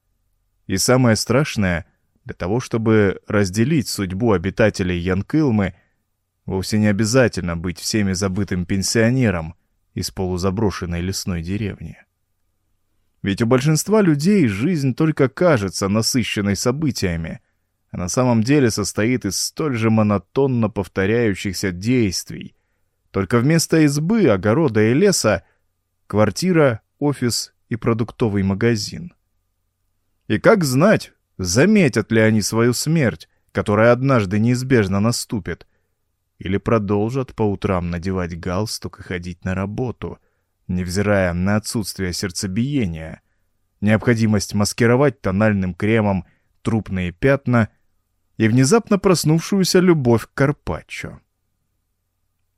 И самое страшное, для того, чтобы разделить судьбу обитателей Янкылмы, вовсе не обязательно быть всеми забытым пенсионером из полузаброшенной лесной деревни. Ведь у большинства людей жизнь только кажется насыщенной событиями, а на самом деле состоит из столь же монотонно повторяющихся действий, только вместо избы, огорода и леса — квартира, офис и продуктовый магазин. И как знать, заметят ли они свою смерть, которая однажды неизбежно наступит, или продолжат по утрам надевать галстук и ходить на работу, невзирая на отсутствие сердцебиения, необходимость маскировать тональным кремом трупные пятна и внезапно проснувшуюся любовь к карпаччо.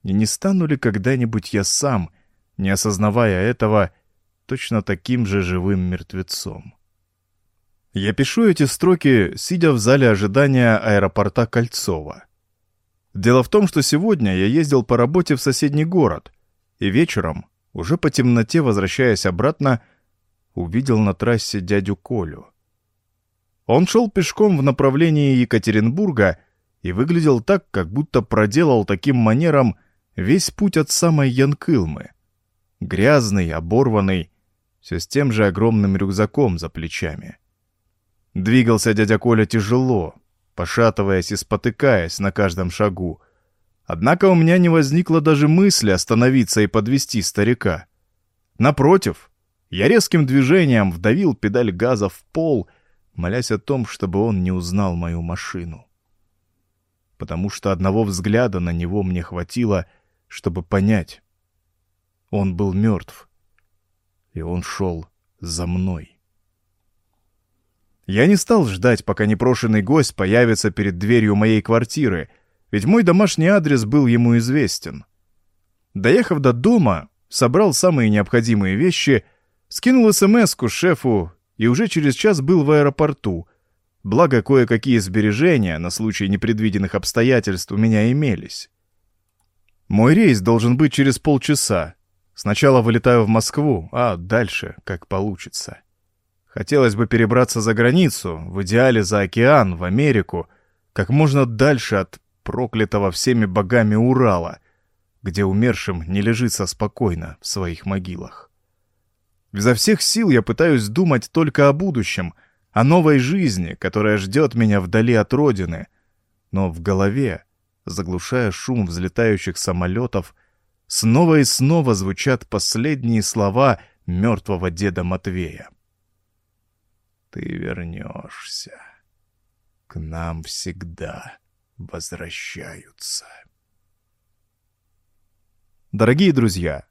И не стану ли когда-нибудь я сам, не осознавая этого, точно таким же живым мертвецом? Я пишу эти строки, сидя в зале ожидания аэропорта Кольцова. Дело в том, что сегодня я ездил по работе в соседний город, и вечером, уже по темноте возвращаясь обратно, увидел на трассе дядю Колю. Он шел пешком в направлении Екатеринбурга, и выглядел так, как будто проделал таким манером весь путь от самой Янкылмы. Грязный, оборванный, все с тем же огромным рюкзаком за плечами. Двигался дядя Коля тяжело, пошатываясь и спотыкаясь на каждом шагу. Однако у меня не возникло даже мысли остановиться и подвести старика. Напротив, я резким движением вдавил педаль газа в пол, молясь о том, чтобы он не узнал мою машину. Потому что одного взгляда на него мне хватило, чтобы понять. Он был мертв, и он шел за мной. Я не стал ждать, пока непрошенный гость появится перед дверью моей квартиры, ведь мой домашний адрес был ему известен. Доехав до дома, собрал самые необходимые вещи, скинул СМС-ку шефу и уже через час был в аэропорту. Благо, кое-какие сбережения на случай непредвиденных обстоятельств у меня имелись. Мой рейс должен быть через полчаса. Сначала вылетаю в Москву, а дальше как получится. Хотелось бы перебраться за границу, в идеале за океан, в Америку, как можно дальше от проклятого всеми богами Урала, где умершим не лежится спокойно в своих могилах. Изо всех сил я пытаюсь думать только о будущем, о новой жизни, которая ждет меня вдали от родины, но в голове, заглушая шум взлетающих самолетов, снова и снова звучат последние слова мертвого деда Матвея ты вернешься. К нам всегда возвращаются. Дорогие друзья,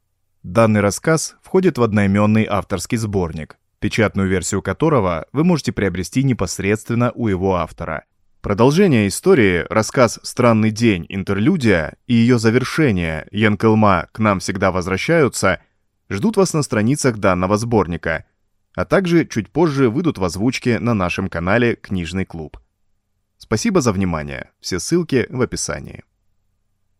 данный рассказ входит в одноименный авторский сборник, печатную версию которого вы можете приобрести непосредственно у его автора. Продолжение истории, рассказ «Странный день. Интерлюдия» и ее завершение «Янкелма. К нам всегда возвращаются» ждут вас на страницах данного сборника – а также чуть позже выйдут в озвучке на нашем канале «Книжный клуб». Спасибо за внимание. Все ссылки в описании.